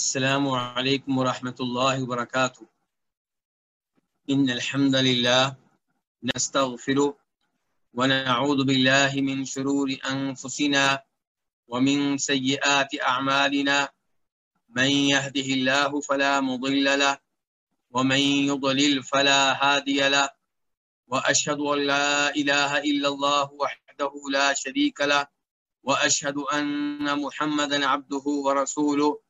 السلام عليكم ورحمة الله وبركاته. إن الحمد لله نستغفره ونعوذ بالله من شرور أنفسنا ومن سيئات أعمالنا. من يهده الله فلا مضل له ومن يضلل فلا هادي له وأشهد أن لا إله إلا الله وحده لا شريك له وأشهد أن محمدا عبده ورسوله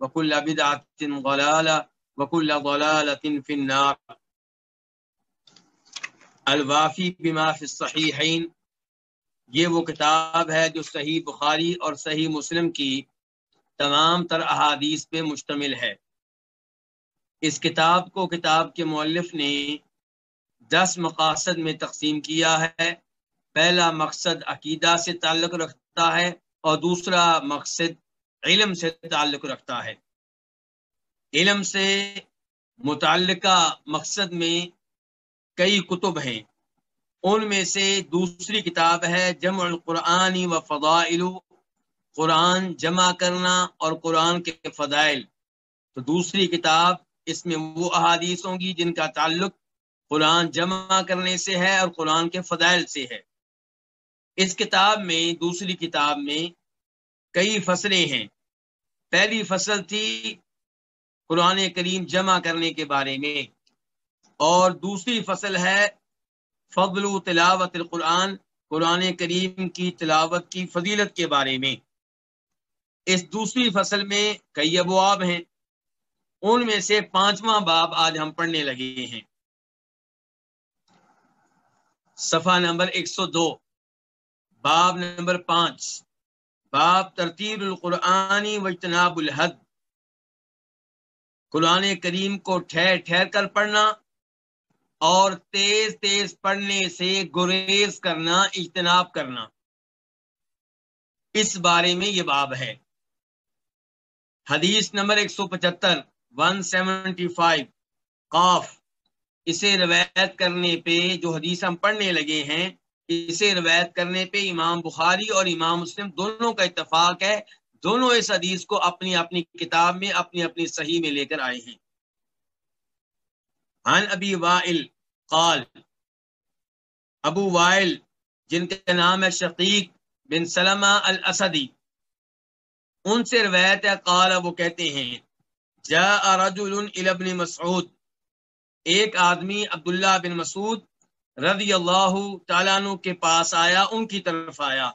وكل بدعة ضلالة وكل ضلالة في النار. الوافی بما فی الصحیحین یہ وہ کتاب ہے جو صحیح بخاری اور صحیح مسلم کی تمام تر احادیث پہ مشتمل ہے۔ اس کتاب کو کتاب کے مؤلف نے دس مقاصد میں تقسیم کیا ہے۔ پہلا مقصد عقیدہ سے تعلق رکھتا ہے اور دوسرا مقصد علم سے تعلق رکھتا ہے۔ علم سے متعلقہ مقصد میں کئی کتب ہیں۔ ان میں سے دوسری کتاب ہے جمع القرآن و فضائل۔ قرآن جمع کرنا اور قرآن کے فضائل۔ تو دوسری کتاب، اس میں وہ احادیث ہوں گی جن کا تعلق قرآن جمع کرنے سے ہے اور قرآن کے فضائل سے ہے۔ اس کتاب میں، دوسری کتاب میں کئی فصلیں ہیں۔ پہلی فصل تھی قرآن کریم جمع کرنے کے بارے میں اور دوسری فصل ہے فضل و تلاوت القرآن، قرآن کریم کی تلاوت کی فضیلت کے بارے میں۔ اس دوسری فصل میں کئی ابواب ہیں، ان میں سے پانچواں باب آج ہم پڑھنے لگے ہیں۔ صفحہ نمبر ایک سو دو، باب نمبر پانچ۔ باب ترتیب القرآنی و اجتناب الحد۔ قرآن کریم کو ٹھہر ٹھہر کر پڑھنا اور تیز تیز پڑھنے سے گریز کرنا، اجتناب کرنا۔ اس بارے میں یہ باب ہے۔ حدیث نمبر ایک سو پچہتر، ون سیونٹی فائیو۔ قاف۔ اسے روایت کرنے پہ جو حدیث ہم پڑھنے لگے ہیں اسے روایت کرنے پہ امام بخاری اور امام مسلم دونوں کا اتفاق ہے۔ دونوں اس حدیث کو اپنی اپنی کتاب میں اپنی اپنی صحیح میں لے کر آئے ہیں۔ عن ابی وائل قال، ابو وائل، جن کا نام ہے شقیق بن سلمہ الاسدی۔ ان سے روایت ہے، قال، وہ کہتے ہیں، جاء رجل الى ابن مسعود۔ ایک آدمی عبداللہ بن مسعود رضی اللہ تعالیٰ عنہ کے پاس آیا، ان کی طرف آیا۔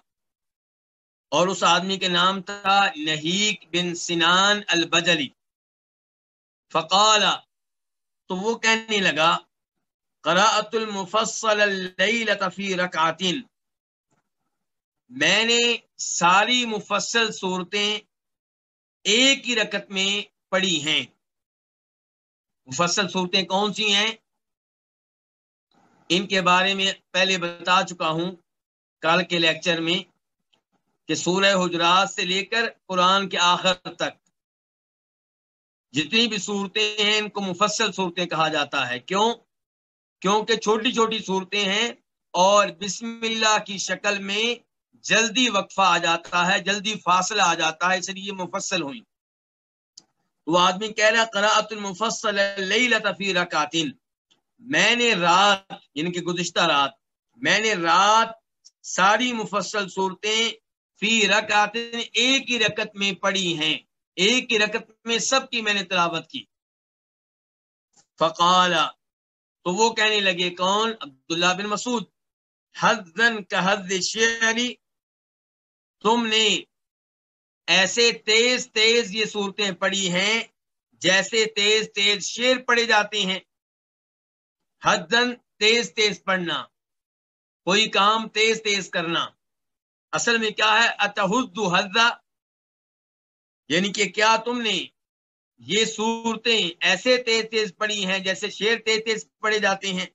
اور اس آدمی کے نام تھا نہیک بن سنان البجلی۔ فقال، تو وہ کہنے لگا قراءت المفصل اللیلۃ فی رکعتین۔ میں نے ساری مفصل صورتیں ایک ہی رکعت میں پڑھی ہیں۔ مفصل صورتیں کون سی ہیں؟ ان کے بارے میں پہلے بتا چکا ہوں کل کے لیکچر میں کہ سورہ حجرات سے لے کر قرآن کے آخر تک جتنی بھی صورتیں ہیں، ان کو مفصل صورتیں کہا جاتا ہے۔ کیوں؟ کیونکہ چھوٹی چھوٹی صورتیں ہیں اور بسم اللہ کی شکل میں جلدی وقفہ آ جاتا ہے، جلدی فاصلہ آ جاتا ہے، اس لیے مفصل ہوئی۔ وہ آدمی کہہ رہا قرأت المفصل لیلۃ فی رکعتین۔ میں نے رات یعنی کہ گزشتہ رات، میں نے رات ساری مفصل صورتیں فی رکعتین یعنی ایک ہی رکعت میں پڑھی ہیں۔ ایک ہی رکت میں سب کی میں نے تلاوت کی۔ فقال تو وہ کہنے لگے، کون؟ عبداللہ بن مسعود۔ حدن کا حد شعری تم نے ایسے تیز تیز یہ صورتیں پڑی ہیں جیسے تیز تیز شیر پڑے جاتے ہیں۔ حدن تیز تیز پڑھنا، کوئی کام تیز تیز کرنا۔ اصل میں کیا ہے؟ اتحد حضا یعنی کہ کیا تم نے یہ صورتیں ایسے تیز تیز پڑی ہیں جیسے شیر تیز تیز پڑے جاتے ہیں؟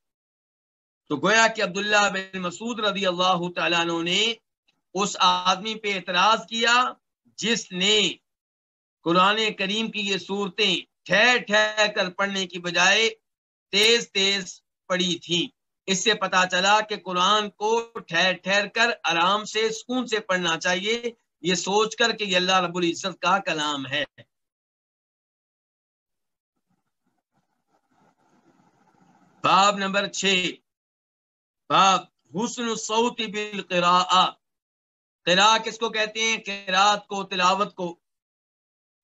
تو گویا کہ عبداللہ بن مسعود رضی اللہ تعالیٰ عنہ نے اس آدمی پہ اعتراض کیا جس نے قرآن کریم کی یہ صورتیں ٹھہر ٹھہر کر پڑھنے کی بجائے تیز تیز پڑی تھی۔ اس سے پتا چلا کہ قرآن کو ٹھہر ٹھہر کر آرام سے، سکون سے پڑھنا چاہیے۔ یہ سوچ کر کہ یہ اللہ رب العزت کا کلام ہے۔ باب نمبر چھ۔ باب حسن الصوت بالقراء قراء کس کو کہتے ہیں؟ قراءت کو، تلاوت کو۔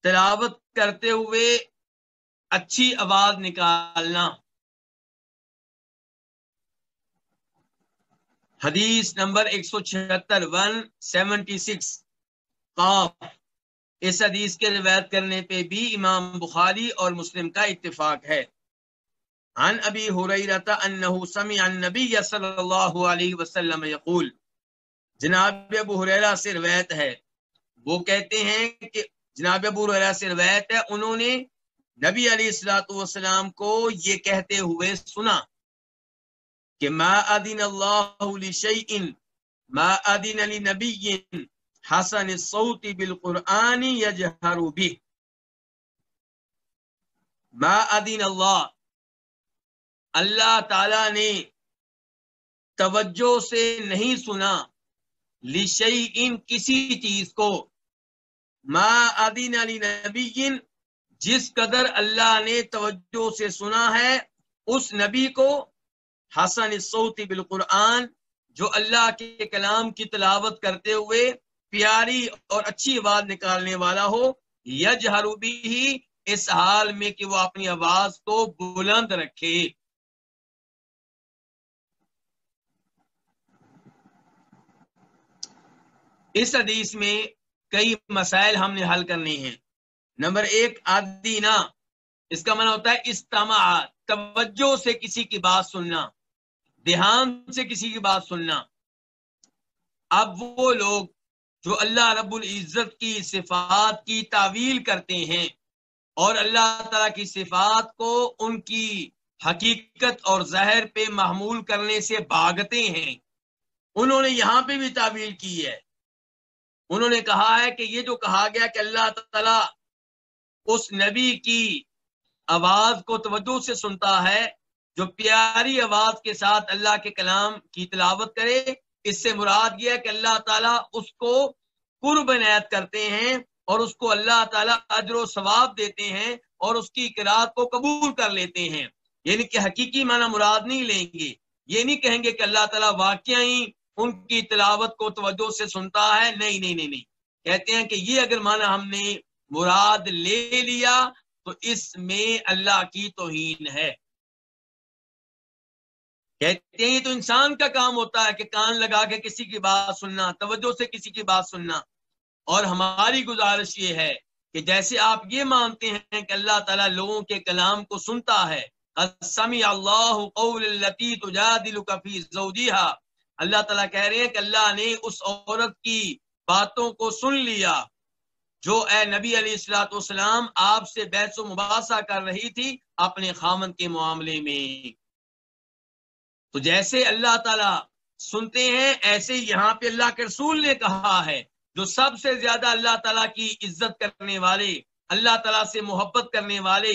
تلاوت کرتے ہوئے اچھی آواز نکالنا۔ حدیث نمبر ایک سو چھہتر، ون سیونٹی اس حدیث کے روایت کرنے پہ بھی امام بخاری اور مسلم کا اتفاق ہے۔ عن ابی حریرہ انہ سمع النبی صلی اللہ علیہ وسلم یقول، جناب ابو حریرہ سے روایت ہے۔ وہ کہتے ہیں کہ جناب ابو حریرہ سے روایت ہے، انہوں نے نبی علیہ الصلوۃ والسلام کو یہ کہتے ہوئے سنا۔ کہ ما ادین اللہ لشیء ما ادین لنبی حسن الصوت بالقرآن یجہر به ما ادین اللہ۔ اللہ تعالی نے توجہ سے نہیں سنا لشیء کسی چیز کو۔ ما ادین لنبی جس قدر اللہ نے توجہ سے سنا ہے، اس نبی کو حسن الصوت بالقرآن، جو اللہ کے کلام کی تلاوت کرتے ہوئے پیاری اور اچھی آواز نکالنے والا ہو یجہر بھی اس حال میں کہ وہ اپنی آواز کو بلند رکھے۔ اس حدیث میں کئی مسائل ہم نے حل کرنے ہیں۔ نمبر ایک آدینا اس کا منع ہوتا ہے استماع، توجہ سے کسی کی بات سننا۔ دھیان سے کسی کی بات سننا۔ اب وہ لوگ جو اللہ رب العزت کی صفات کی تعویل کرتے ہیں اور اللہ تعالی کی صفات کو ان کی حقیقت اور زہر پہ محمول کرنے سے بھاگتے ہیں۔ انہوں نے یہاں پہ بھی تعویل کی ہے۔ انہوں نے کہا ہے کہ یہ جو کہا گیا کہ اللہ تعالی اس نبی کی آواز کو توجہ سے سنتا ہے جو پیاری آواز کے ساتھ اللہ کے کلام کی تلاوت کرے، اس سے مراد یہ ہے کہ اللہ تعالیٰ اس کو قرب نیت کرتے ہیں اور اس کو اللہ تعالیٰ اجر و ثواب دیتے ہیں اور اس کی قرآت کو قبول کر لیتے ہیں۔ یعنی کہ حقیقی معنی مراد نہیں لیں گے۔ یہ نہیں کہیں گے کہ اللہ تعالیٰ واقعی ان کی تلاوت کو توجہ سے سنتا ہے۔ نہیں نہیں نہیں نہیں۔ کہتے ہیں کہ یہ اگر معنی ہم نے مراد لے لیا تو اس میں اللہ کی توہین ہے۔ کہتے ہیں یہ تو انسان کا کام ہوتا ہے کہ کان لگا کے کسی کی بات سننا، توجہ سے کسی کی بات سننا۔ اور ہماری گزارش یہ ہے کہ جیسے آپ یہ مانتے ہیں کہ اللہ تعالیٰ لوگوں کے کلام کو سنتا ہے اللہ قول اللہ تعالیٰ کہہ رہے ہیں کہ اللہ نے اس عورت کی باتوں کو سن لیا جو اے نبی علیہ السلاۃ والسلام آپ سے بیس و مباحثہ کر رہی تھی اپنے خامن کے معاملے میں۔ تو جیسے اللہ تعالیٰ سنتے ہیں، ایسے یہاں پہ اللہ کے رسول نے کہا ہے، جو سب سے زیادہ اللہ تعالیٰ کی عزت کرنے والے، اللہ تعالیٰ سے محبت کرنے والے،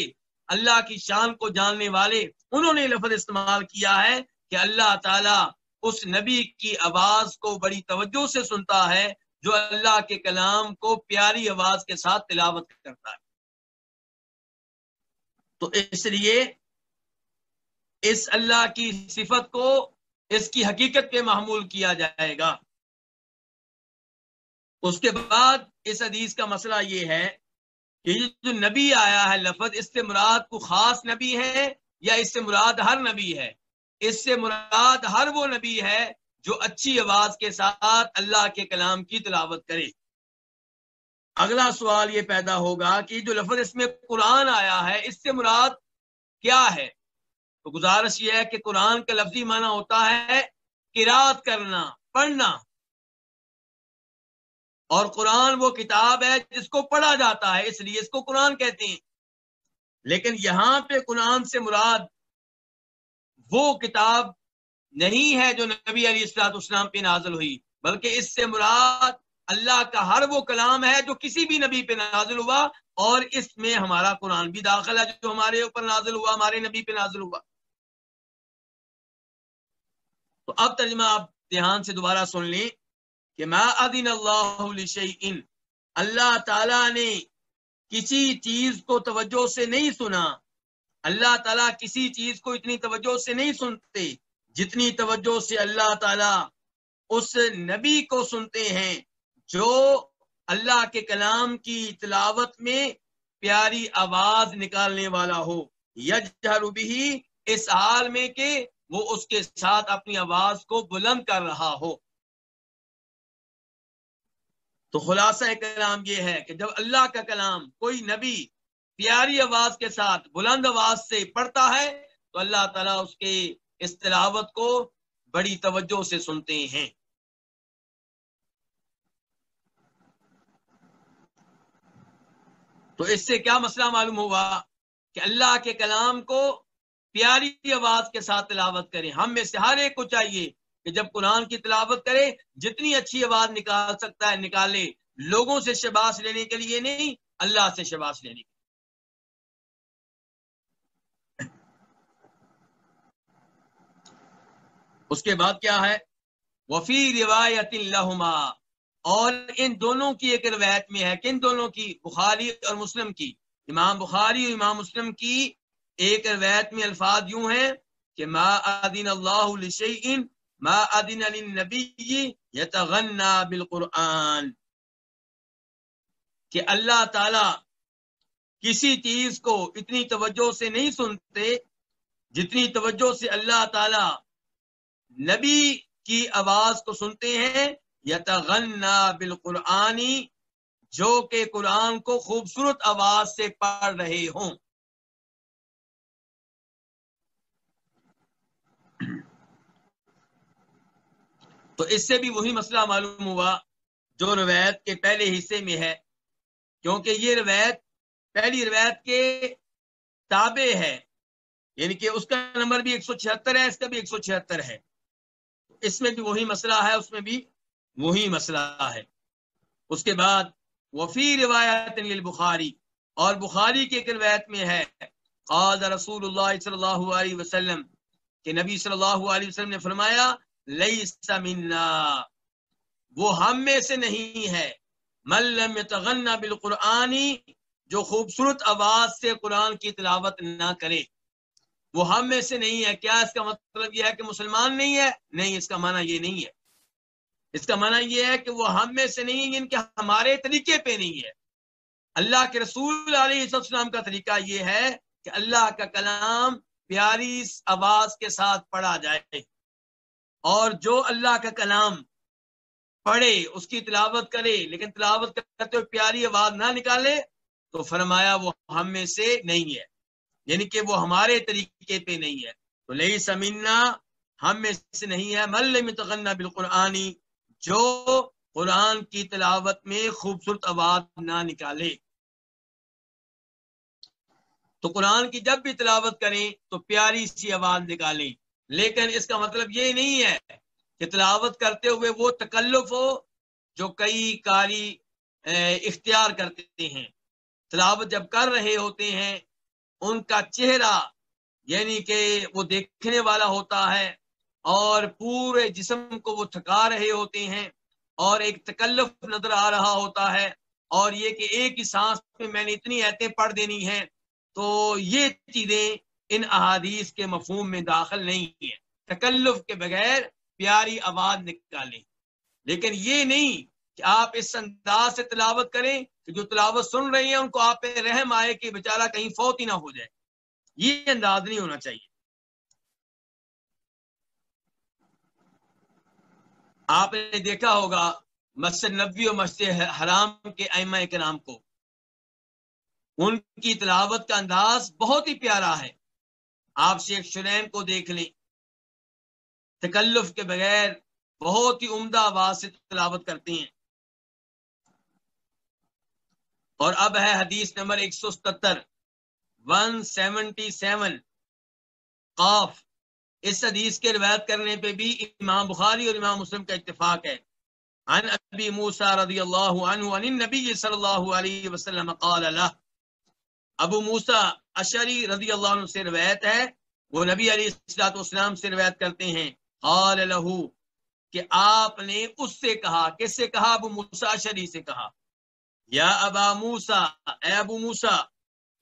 اللہ کی شان کو جاننے والے، انہوں نے لفظ استعمال کیا ہے کہ اللہ تعالیٰ اس نبی کی آواز کو بڑی توجہ سے سنتا ہے، جو اللہ کے کلام کو پیاری آواز کے ساتھ تلاوت کرتا ہے۔ تو اس لیے اس اللہ کی صفت کو اس کی حقیقت پہ معمول کیا جائے گا۔ اس کے بعد اس حدیث کا مسئلہ یہ ہے کہ یہ جو نبی آیا ہے لفظ، اس سے مراد کو خاص نبی ہے یا اس سے مراد ہر نبی ہے؟ اس سے مراد ہر وہ نبی ہے جو اچھی آواز کے ساتھ اللہ کے کلام کی تلاوت کرے۔ اگلا سوال یہ پیدا ہوگا کہ جو لفظ اس میں قرآن آیا ہے، اس سے مراد کیا ہے؟ تو گزارش یہ ہے کہ قرآن کا لفظی معنی ہوتا ہے قرات کرنا، پڑھنا۔ اور قرآن وہ کتاب ہے جس کو پڑھا جاتا ہے، اس لیے اس کو قرآن کہتے ہیں۔ لیکن یہاں پہ قرآن سے مراد وہ کتاب نہیں ہے جو نبی علی السلاط اسلام پہ نازل ہوئی، بلکہ اس سے مراد اللہ کا ہر وہ کلام ہے جو کسی بھی نبی پہ نازل ہوا اور اس میں ہمارا قرآن بھی داخل ہے جو ہمارے اوپر نازل ہوا، ہمارے نبی پہ نازل ہوا۔ تو اب ترجمہ آپ دھیان سے دوبارہ سن لیں کہ ما ادین اللہ اللہ تعالی نے کسی چیز کو توجہ سے نہیں سنا۔ اللہ تعالیٰ کسی چیز کو اتنی توجہ سے نہیں سنتے جتنی توجہ سے اللہ تعالیٰ اس نبی کو سنتے ہیں۔ جو اللہ کے کلام کی تلاوت میں پیاری آواز نکالنے والا ہو، یجہر بھی اس حال میں کہ وہ اس کے ساتھ اپنی آواز کو بلند کر رہا ہو۔ تو خلاصہ کلام یہ ہے کہ جب اللہ کا کلام کوئی نبی پیاری آواز کے ساتھ بلند آواز سے پڑھتا ہے، تو اللہ تعالیٰ اس کے اس تلاوت کو بڑی توجہ سے سنتے ہیں۔ تو اس سے کیا مسئلہ معلوم ہوا کہ اللہ کے کلام کو پیاری آواز کے ساتھ تلاوت کریں۔ ہم میں سے ہر ایک کو چاہیے کہ جب قرآن کی تلاوت کرے، جتنی اچھی آواز نکال سکتا ہے نکالے۔ لوگوں سے شباس لینے کے لیے نہیں، اللہ سے شباس لینے کے لیے۔ اس کے بعد کیا ہے؟ وفی روایت الحما اور ان دونوں کی ایک روایت میں ہے کن دونوں کی بخاری اور مسلم کی، امام بخاری اور امام مسلم کی ایک روایت میں الفاظ یوں ہیں کہ ما ادین اللہ ما ادین علی نبی یتغنا بالقرآن، کہ اللہ تعالی کسی چیز کو اتنی توجہ سے نہیں سنتے جتنی توجہ سے اللہ تعالی نبی کی آواز کو سنتے ہیں یتغنا بالقرآنی جو کہ قرآن کو خوبصورت آواز سے پڑھ رہے ہوں۔ تو اس سے بھی وہی مسئلہ معلوم ہوا جو روایت کے پہلے حصے میں ہے، کیونکہ یہ روایت، پہلی روایت کے تابع ہے۔ یعنی کہ اس کا نمبر بھی ایک سو چھہتر ہے، اس کا بھی ایک سو چھہتر ہے۔ اس میں بھی وہی مسئلہ ہے، اس میں بھی وہی مسئلہ ہے۔ اس کے بعد وفی روایت بخاری اور بخاری کی ایک روایت میں ہے۔ قال رسول اللہ صلی اللہ علیہ وسلم، کہ نبی صلی اللہ علیہ وسلم نے فرمایا، لیس منا، وہ ہم میں سے نہیں ہے۔ ملم تغنا بالقرآنی جو خوبصورت آواز سے قرآن کی تلاوت نہ کرے۔ وہ ہم میں سے نہیں ہے۔ کیا اس کا مطلب یہ ہے کہ مسلمان نہیں ہے؟ نہیں، اس کا معنی یہ نہیں ہے۔ اس کا معنی یہ ہے کہ وہ ہم میں سے نہیں، ان کے ہمارے طریقے پہ نہیں ہے۔ اللہ کے رسول علیہ السلام کا طریقہ یہ ہے کہ اللہ کا کلام پیاری آواز کے ساتھ پڑھا جائے۔ اور جو اللہ کا کلام پڑھے، اس کی تلاوت کرے، لیکن تلاوت کرتے ہوئے پیاری آواز نہ نکالے، تو فرمایا وہ ہم میں سے نہیں ہے۔ یعنی کہ وہ ہمارے طریقے پہ نہیں ہے۔ تو لئی سمینا ہم میں سے نہیں ہے۔ مل متغنا بالقرآنی جو قرآن کی تلاوت میں خوبصورت آواز نہ نکالے۔ تو قرآن کی جب بھی تلاوت کریں تو پیاری سی آواز نکالیں۔ لیکن اس کا مطلب یہ نہیں ہے کہ تلاوت کرتے ہوئے وہ تکلف ہو جو کئی کاری اختیار کرتے ہیں۔ تلاوت جب کر رہے ہوتے ہیں، ان کا چہرہ یعنی کہ وہ دیکھنے والا ہوتا ہے۔ اور پورے جسم کو وہ تھکا رہے ہوتے ہیں اور ایک تکلف نظر آ رہا ہوتا ہے اور یہ کہ ایک ہی سانس میں میں نے اتنی ایتیں پڑھ دینی ہیں، تو یہ چیزیں ان احادیث کے مفہوم میں داخل نہیں ہے تکلف کے بغیر پیاری آواز نکالیں۔ لیکن یہ نہیں کہ آپ اس انداز سے تلاوت کریں کہ جو تلاوت سن رہی ہیں ان کو آپ پہ رحم آئے کہ بیچارہ کہیں فوت ہی نہ ہو جائے۔ یہ انداز نہیں ہونا چاہیے۔ آپ نے دیکھا ہوگا مسجد نبی اور مسجد حرام کے ائمہ کے نام کو۔ ان کی تلاوت کا انداز بہت ہی پیارا ہے۔ آپ شیخ شریم کو دیکھ لیں۔ تکلف کے بغیر بہت ہی عمدہ آواز سے تلاوت کرتے ہیں۔ اور اب ہے حدیث نمبر ایک سو ستر ون سیونٹی سیون۔ قاف۔ اس حدیث کے روایت کرنے پہ بھی امام بخاری اور امام مسلم کا اتفاق ہے۔ عن ابی موسیٰ رضی اللہ عنہ عن النبی صلی اللہ علیہ وسلم قال له۔ ابو موسیٰ اشری رضی اللہ عنہ سے روایت ہے۔ وہ نبی علیہ السلام سے روایت کرتے ہیں۔ قال له کہ آپ نے اس سے کہا۔ کس سے کہا؟ ابو موسیٰ اشری سے کہا۔ یا ابا موسیٰ، اے ابو موسیٰ،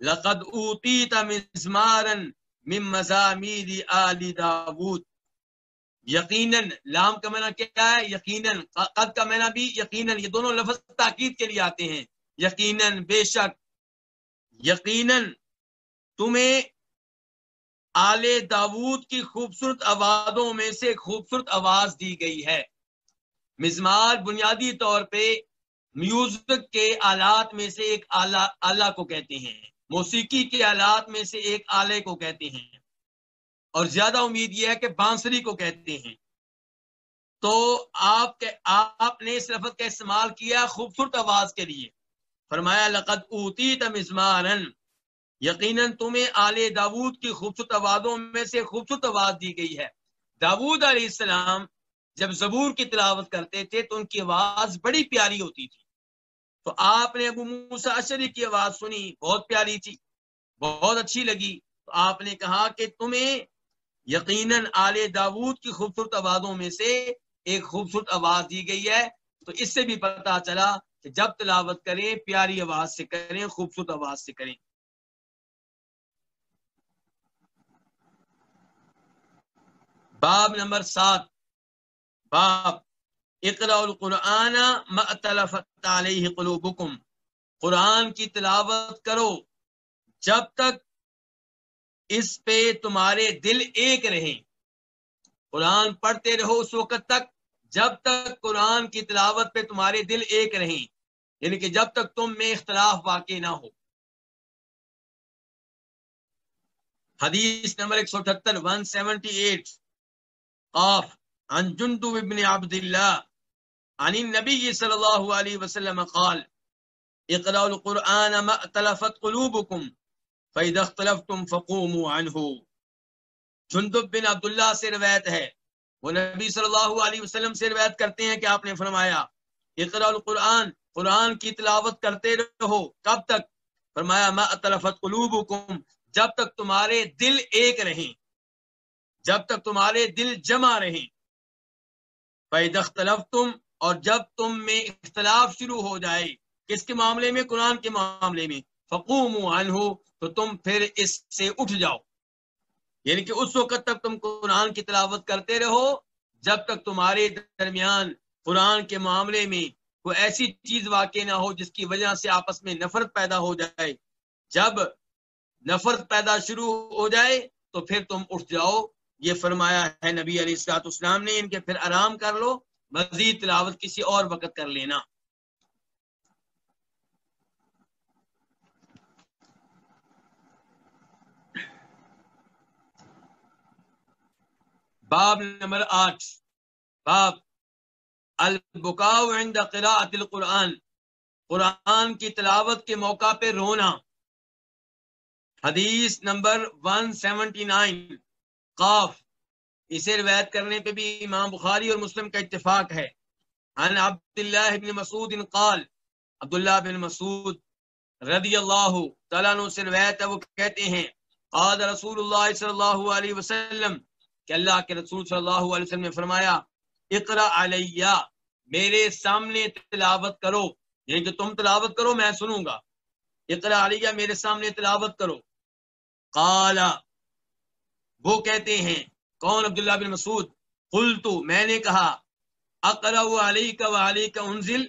لقد اوتیت مزمارا من مزامیر آل داود. یقیناً لام کا معنی کیا ہے؟ یقیناً قد کا معنی بھی یقیناً یہ دونوں لفظ تاکید کے لیے آتے ہیں. یقیناً بے شک. یقیناً تمہیں آل داود کی خوبصورت آوازوں میں سے خوبصورت آواز دی گئی ہے. مزمار بنیادی طور پہ میوزک کے آلات میں سے ایک آلہ کو کہتے ہیں. موسیقی کے آلات میں سے ایک آلے کو کہتے ہیں۔ اور زیادہ امید یہ ہے کہ بانسری کو کہتے ہیں۔ تو آپ کے آپ نے اس لفظ کا استعمال کیا خوبصورت آواز کے لیے۔ فرمایا، لقد اوتی تمزمارن یقیناً تمہیں آل داود کی خوبصورت آوازوں میں سے خوبصورت آواز دی گئی ہے۔ داود علیہ السلام جب زبور کی تلاوت کرتے تھے تو ان کی آواز بڑی پیاری ہوتی تھی۔ تو آپ نے ابو موسا اشری کی آواز سنی، بہت پیاری تھی، بہت اچھی لگی۔ تو آپ نے کہا کہ تمہیں یقیناً آل داود کی خوبصورت آوازوں میں سے ایک خوبصورت آواز دی گئی ہے۔ تو اس سے بھی پتا چلا کہ جب تلاوت کریں، پیاری آواز سے کریں، خوبصورت آواز سے کریں۔ باب نمبر سات۔ باب اقرا القرآن علیہ قلوبکم۔ قرآن کی تلاوت کرو۔ جب تک اس پہ تمہارے دل ایک رہیں۔ قرآن پڑھتے رہو اس وقت تک۔ جب تک قرآن کی تلاوت پہ تمہارے دل ایک رہیں۔ یعنی کہ جب تک تم میں اختلاف واقع نہ ہو۔ حدیث نمبر ایک سو اٹھتر ون سیونٹی ایٹ۔ آف عن جندو ابن عبد اللہ عن النبی صلی اللہ علیہ وسلم قال اقرأ القرآن ما اتلفت قلوبكم فَإِذَا اخْتَلَفْتُمْ فَقُومُوا عَنْهُ جندب بن عبداللہ سے روایت ہے، وہ نبی صلی اللہ علیہ وسلم سے روایت کرتے ہیں کہ آپ نے فرمایا اقرأ القرآن، قرآن کی تلاوت کرتے رہو، کب تک؟ فرمایا، ما اتلفت قلوبکم، جب تک تمہارے دل ایک رہیں، جب تک تمہارے دل جمع رہیں۔ فَإِذَا اخْتَلَفْتُمْ، اور جب تم میں اختلاف شروع ہو جائے، کس کے معاملے میں؟ قرآن کے معاملے میں۔ فقوموا عنہ تو تم پھر اس سے اٹھ جاؤ۔ یعنی کہ اس وقت تک تم قرآن کی تلاوت کرتے رہو، جب تک تمہارے درمیان قرآن کے معاملے میں کوئی ایسی چیز واقع نہ ہو جس کی وجہ سے آپس میں نفرت پیدا ہو جائے۔ جب نفرت پیدا شروع ہو جائے، تو پھر تم اٹھ جاؤ۔ یہ فرمایا ہے نبی علیہ السلاط اسلام نے ان کے پھر آرام کر لو، مزید تلاوت کسی اور وقت کر لینا۔ باب نمبر آٹھ۔ باب البکاء عند قراءت القرآن۔ قرآن کی تلاوت کے موقع پہ رونا۔ حدیث نمبر 179 قاف، اسے روایت کرنے پہ بھی امام بخاری اور مسلم کا اتفاق ہے۔ عن عبداللہ بن مسعود قال، عبداللہ بن مسعود رضی اللہ تعالیٰ عنہ سے روایت ہے، وہ کہتے ہیں، قال رسول اللہ صلی اللہ علیہ وسلم، کہ اللہ کے رسول صلی اللہ علیہ وسلم نے فرمایا اقرا علیہ، میرے سامنے تلاوت کرو۔ یعنی کہ تم تلاوت کرو، میں سنوں گا۔ اقرا علیہ، میرے سامنے تلاوت کرو۔ قالا وہ کہتے ہیں، کون عبداللہ بن مسعود؟ قلتو، میں نے کہا اقرا علی کا علی کا انزل،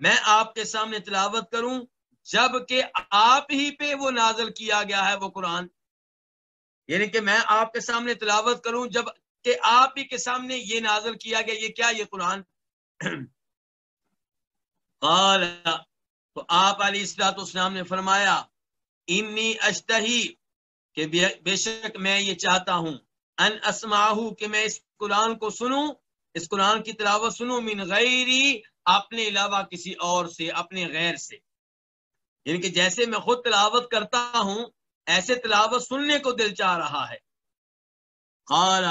میں آپ کے سامنے تلاوت کروں، جبکہ آپ ہی پہ وہ نازل کیا گیا ہے وہ قرآن۔ یعنی کہ میں آپ کے سامنے تلاوت کروں، جبکہ آپ ہی کے سامنے یہ نازل کیا گیا، یہ کیا یہ قرآن؟ قال، تو آپ علی السلاط اسلام نے فرمایا، انی اشتہی کہ بے شک میں یہ چاہتا ہوں، ان اسماہو کہ میں اس قرآن کو سنوں، اس قرآن کی تلاوت سنوں، من غیری اپنے علاوہ کسی اور سے، اپنے غیر سے۔ یعنی کہ جیسے میں خود تلاوت کرتا ہوں، ایسے تلاوت سننے کو دل چاہ رہا ہے۔ قال،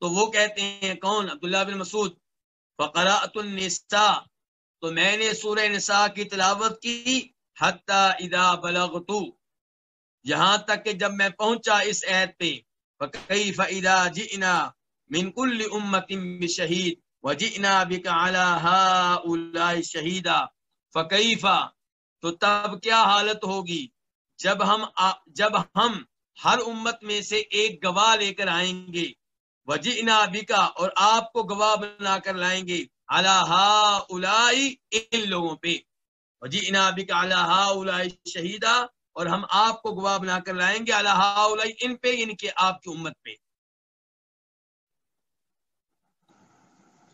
تو وہ کہتے ہیں، کون؟ عبداللہ بن مسعود۔ فقرات النساء، تو میں نے سورہ نساء کی تلاوت کی، حتی اذا بلغتو یہاں تک کہ جب میں پہنچا اس عید پہ، فَكَيْفَ إِذَا جِئْنَا مِن كُلِّ أُمَّةٍ بِشَهِيدٍ وَجِئْنَا بِكَ عَلَى هَؤُلَاءِ شَهِيدًا فَكَيْفَ؟ تو تب کیا حالت ہوگی؟ جب ہم جب ہم ہر امت میں سے ایک گواہ لے کر آئیں گے، وجئنا بکا اور آپ کو گواہ بنا کر لائیں گے اللہ الائی ان لوگوں پہ۔ وجئنا بکا اللہ الائی شہیدہ اور ہم آپ کو گواہ بنا کر لائیں گے اللہ ان پہ یعنی ان کے آپ کی امت پہ۔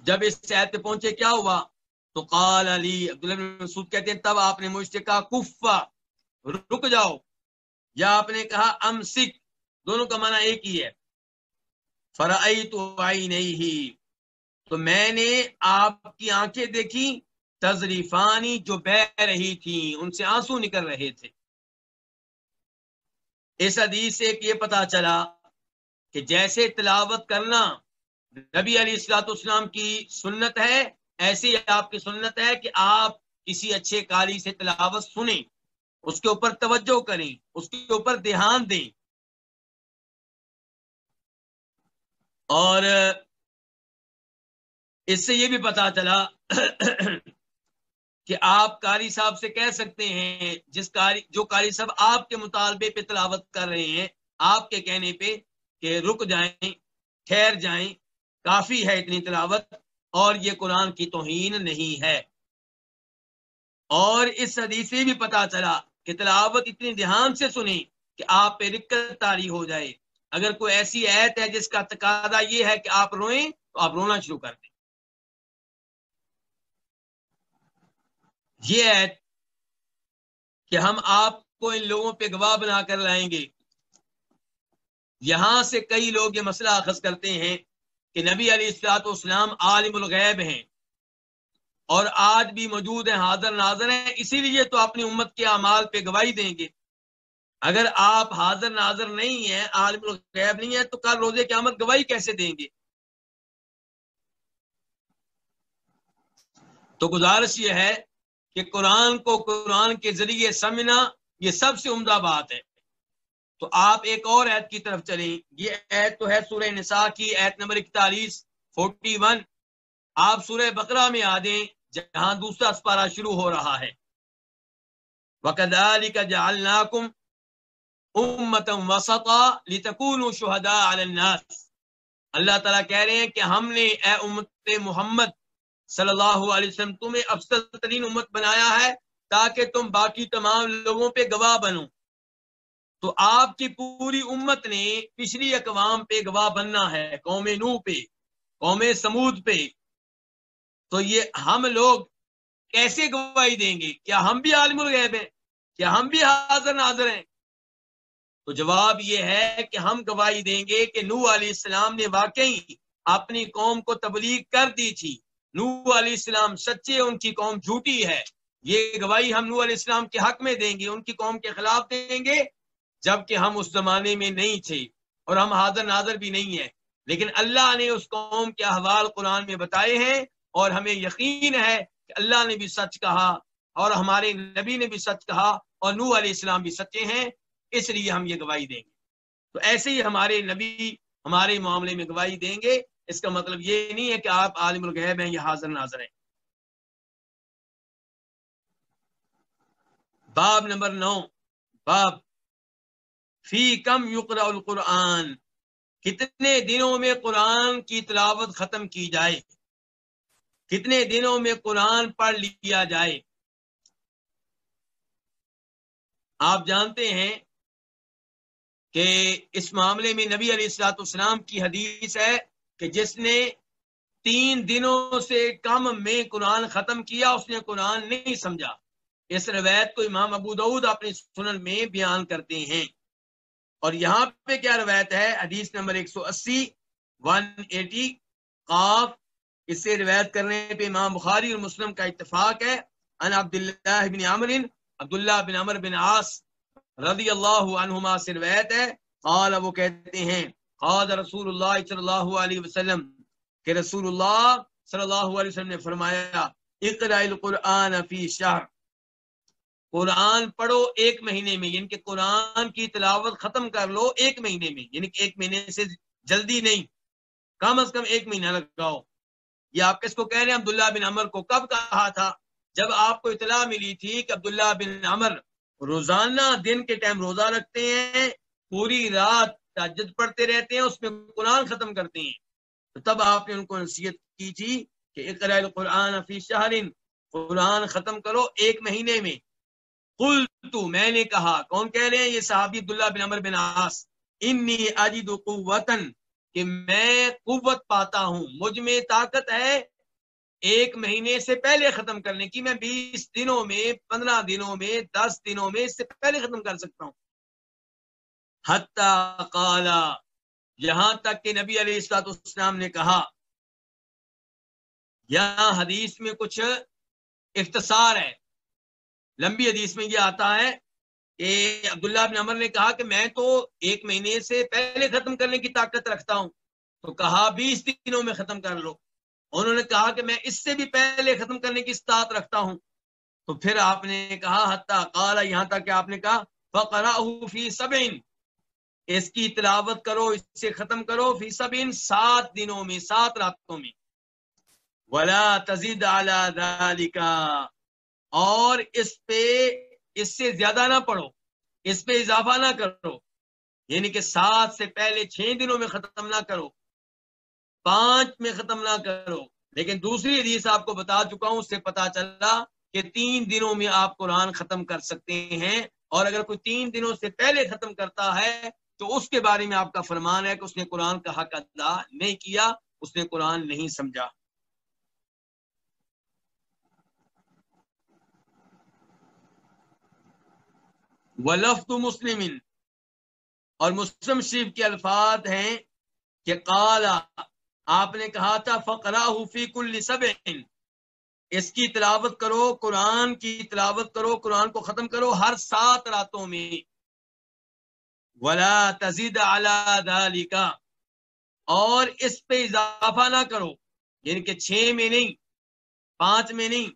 جب اس صحت پہ پہنچے، کیا ہوا؟ تو قال علی، عبداللہ بن مسعود کہتے ہیں، تب آپ نے مجھ سے کہا، کفا، رک جاؤ۔ یا آپ نے کہا ام سکھ دونوں کا معنی ایک ہی ہے۔ فرائی تو آئی نہیں ہی تو میں نے آپ کی آنکھیں دیکھی تذریفانی جو بہ رہی تھی ان سے آنسو نکل رہے تھے۔ اس حدیث سے یہ پتا چلا کہ جیسے تلاوت کرنا نبی علی السلاط اسلام کی سنت ہے، ایسی آپ کی سنت ہے کہ آپ کسی اچھے کاری سے تلاوت سنیں، اس کے اوپر توجہ کریں، اس کے اوپر دھیان دیں۔ اور اس سے یہ بھی پتا چلا کہ آپ کاری صاحب سے کہہ سکتے ہیں، جس کاری جو کاری صاحب آپ کے مطالبے پہ تلاوت کر رہے ہیں، آپ کے کہنے پہ کہ رک جائیں، ٹھہر جائیں، کافی ہے اتنی تلاوت، اور یہ قرآن کی توہین نہیں ہے۔ اور اس حدیث سے بھی پتا چلا کہ تلاوت اتنی دھیان سے سنیں کہ آپ پہ رکت تاری ہو جائے۔ اگر کوئی ایسی ایت ہے جس کا تقاضا یہ ہے کہ آپ روئیں، تو آپ رونا شروع کر دیں۔ یہ ایت کہ ہم آپ کو ان لوگوں پہ گواہ بنا کر لائیں گے۔ یہاں سے کئی لوگ یہ مسئلہ اخذ کرتے ہیں کہ نبی علی السلاط اسلام عالم الغیب ہیں اور آج بھی موجود ہیں، حاضر ناظر ہیں، اسی لیے تو اپنی امت کے اعمال پہ گواہی دیں گے۔ اگر آپ حاضر ناظر نہیں ہیں، عالم الغیب نہیں ہے تو کل روزے قیامت گواہی کیسے دیں گے؟ تو گزارش یہ ہے کہ قرآن کو قرآن کے ذریعے سمجھنا یہ سب سے عمدہ بات ہے۔ تو آپ ایک اور عید کی طرف چلیں۔ یہ عید تو ہے سورہ نساء کی عید نمبر اکتالیس فورٹی ون آپ سورہ بقرہ میں آ دیں جہاں دوسرا اسپارہ شروع ہو رہا ہے۔ وَكَذَلِكَ جَعَلْنَاكُمْ أُمَّةً وَسَطًا لِتَكُونُوا شُهَدَاءَ عَلَى النَّاسِ۔ اللہ تعالیٰ کہہ رہے ہیں کہ ہم نے اے امت محمد صلی اللہ علیہ وسلم، تمہیں افضل ترین امت بنایا ہے تاکہ تم باقی تمام لوگوں پہ گواہ بنو۔ تو آپ کی پوری امت نے پچھلی اقوام پہ گواہ بننا ہے، قوم نو پہ، قوم سمود پہ۔ تو یہ ہم لوگ کیسے گواہی دیں گے؟ کیا ہم بھی عالم الغیب ہیں؟ کیا ہم بھی حاضر ناظر ہیں؟ تو جواب یہ ہے کہ ہم گواہی دیں گے کہ نو علیہ السلام نے واقعی اپنی قوم کو تبلیغ کر دی تھی۔ نو علیہ السلام سچے ان کی قوم جھوٹی ہے۔ یہ گواہی ہم نو علیہ السلام کے حق میں دیں گے، ان کی قوم کے خلاف دیں گے، جبکہ ہم اس زمانے میں نہیں تھے اور ہم حاضر ناظر بھی نہیں ہیں۔ لیکن اللہ نے اس قوم کے احوال قرآن میں بتائے ہیں اور ہمیں یقین ہے کہ اللہ نے بھی سچ کہا اور ہمارے نبی نے بھی سچ کہا اور نو علیہ السلام بھی سچے ہیں، اس لیے ہم یہ گواہی دیں گے۔ تو ایسے ہی ہمارے نبی ہمارے معاملے میں گواہی دیں گے۔ اس کا مطلب یہ نہیں ہے کہ آپ عالم الغیب ہیں یا حاضر ناظر ہیں۔ باب نمبر نو، باب فی کم یقرا القرآن، کتنے دنوں میں قرآن کی تلاوت ختم کی جائے؟ کتنے دنوں میں قرآن پڑھ لیا جائے؟ آپ جانتے ہیں کہ اس معاملے میں نبی علیہ السلاط اسلام کی حدیث ہے کہ جس نے تین دنوں سے کم میں قرآن ختم کیا، اس نے قرآن نہیں سمجھا۔ اس روایت کو امام ابو دعود اپنے سنن میں بیان کرتے ہیں۔ اور یہاں پہ کیا روایت ہے؟ حدیث نمبر ایک سو اسی، ون ایٹی، قاف۔ اس سے روایت کرنے پہ امام بخاری اور مسلم کا اتفاق ہے۔ ان عبداللہ بن عمر عبداللہ بن عمر بن عاص رضی اللہ عنہما سے روایت ہے۔ قال، وہ کہتے ہیں قال رسول اللہ صلی اللہ علیہ وسلم کہ رسول اللہ صلی اللہ علیہ وسلم نے فرمایا اقرا القرآن فی شہر۔ قرآن پڑھو ایک مہینے میں یعنی کہ قرآن کی تلاوت ختم کر لو ایک مہینے میں۔ یعنی کہ ایک مہینے سے جلدی نہیں، کم از کم ایک مہینہ لگاؤ۔ یہ آپ کس کو کہہ رہے ہیں؟ عبداللہ بن عمر کو کب کہا تھا؟ جب آپ کو اطلاع ملی تھی کہ عبداللہ بن عمر روزانہ دن کے ٹائم روزہ رکھتے ہیں، پوری رات تجد پڑھتے رہتے ہیں، اس میں قرآن ختم کرتے ہیں۔ تو تب آپ نے ان کو نصیحت کی تھی کہ اقرا القرآن فی شہرین قرآن ختم کرو ایک مہینے میں۔ کل تو میں نے کہا، کون کہہ رہے ہیں؟ یہ صحابی عبداللہ بن عمر بن عاص۔ انی اجد قوتن کہ میں قوت پاتا ہوں۔ مجھ میں طاقت ہے ایک مہینے سے پہلے ختم کرنے کی۔ میں بیس دنوں میں، پندرہ دنوں میں، دس دنوں میں اس سے پہلے ختم کر سکتا ہوں۔ قالا یہاں تک کہ نبی علیہ السلاط اسلام نے کہا یہاں حدیث میں کچھ اختصار ہے۔ لمبی حدیث میں یہ آتا ہے کہ عبداللہ بن عمر نے کہا کہ میں تو ایک مہینے سے پہلے ختم کرنے کی طاقت رکھتا ہوں۔ تو کہا، بیس دنوں میں ختم کر لو۔ انہوں نے کہا کہ میں اس سے بھی پہلے ختم کرنے کی استاد رکھتا ہوں۔ تو پھر آپ نے کہا، حتیٰ قالا یہاں تک کہ آپ نے کہا فقرا فی سبین اس کی تلاوت کرو، اس سے ختم کرو فی سبین سات دنوں میں، سات راتوں میں۔ ولا تزید اعلی اور اس پہ، اس سے زیادہ نہ پڑھو، اس پہ اضافہ نہ کرو۔ یعنی کہ سات سے پہلے چھ دنوں میں ختم نہ کرو۔ پانچ میں ختم نہ کرو۔ لیکن دوسری حدیث آپ کو بتا چکا ہوں، اس سے پتا چلا کہ تین دنوں میں آپ قرآن ختم کر سکتے ہیں۔ اور اگر کوئی تین دنوں سے پہلے ختم کرتا ہے تو اس کے بارے میں آپ کا فرمان ہے کہ اس نے قرآن کا حق ادا نہیں کیا، اس نے قرآن نہیں سمجھا۔ ولفظ مسلم۔ اور مسلم شریف کے الفاظ ہیں کہ قالا آپ نے کہا تھا فقرا فی کل سب اس کی تلاوت کرو، قرآن کی تلاوت کرو، قرآن کو ختم کرو ہر سات راتوں میں۔ ولا تزید اعلی کا اور اس پہ اضافہ نہ کرو یعنی کہ چھ میں نہیں، پانچ میں نہیں،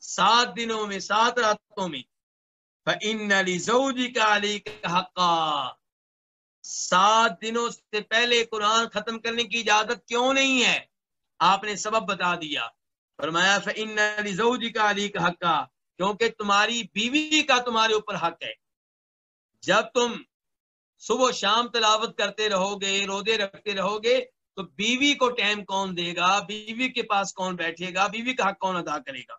سات دنوں میں، سات راتوں میں۔ فَإِنَّ لِزَوْجِكَ عَلَيْكَ حَقًّا۔ سات دنوں سے پہلے قرآن ختم کرنے کی اجازت کیوں نہیں ہے؟ آپ نے سبب بتا دیا۔ فرمایا، فَإِنَّ لِزَوْجِكَ عَلَيْكَ حَقًّا۔ کیونکہ تمہاری بیوی کا تمہارے اوپر حق ہے۔ جب تم صبح شام تلاوت کرتے رہو گے رودے رکھتے رہو گے، تو بیوی کو ٹائم کون دے گا؟ بیوی کے پاس کون بیٹھے گا؟ بیوی کا حق کون ادا کرے گا؟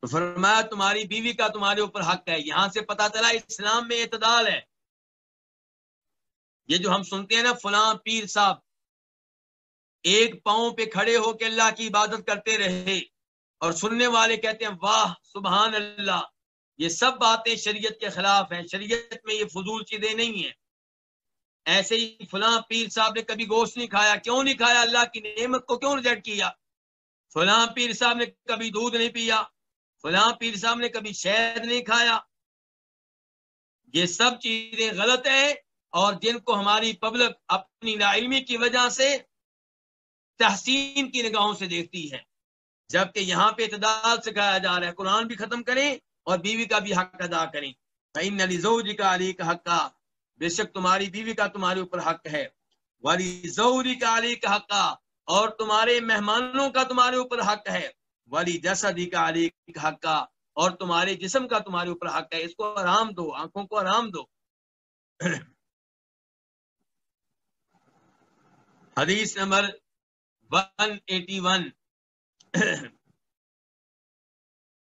تو فرمایا، تمہاری بیوی کا تمہارے اوپر حق ہے۔ یہاں سے پتا چلا، اسلام میں اعتدال ہے۔ یہ جو ہم سنتے ہیں نا، فلاں پیر صاحب، ایک پاؤں پہ کھڑے ہو کے اللہ کی عبادت کرتے رہے اور سننے والے کہتے ہیں، واہ، سبحان اللہ۔ یہ سب باتیں شریعت کے خلاف ہیں، شریعت میں یہ فضول چیزیں نہیں ہیں۔ ایسے ہی فلاں پیر صاحب نے کبھی گوشت نہیں کھایا، کیوں نہیں کھایا؟ اللہ کی نعمت کو کیوں ریجیکٹ کیا؟ فلاں پیر صاحب نے کبھی دودھ نہیں پیا، فلاں پیر صاحب نے کبھی شہد نہیں کھایا۔ یہ سب چیزیں غلط ہیں اور جن کو ہماری پبلک اپنی علمی کی وجہ سے تحسین کی نگاہوں سے دیکھتی ہے۔ جبکہ یہاں پہ اعتدال سکھایا جا رہا ہے، قرآن بھی ختم کریں۔ اور بیوی کا بھی حق ادا کریں۔ جی کا علی کا حق بے شک تمہاری بیوی کا تمہارے اوپر حق ہے۔ والی زوری کا علی کا حق اور تمہارے مہمانوں کا تمہارے اوپر حق ہے۔ والی جیسا دی کا علی حق اور تمہارے جسم کا تمہارے اوپر حق ہے۔ اس کو آرام دو، آنکھوں کو آرام دو۔ حدیث نمبر ون ایٹی ون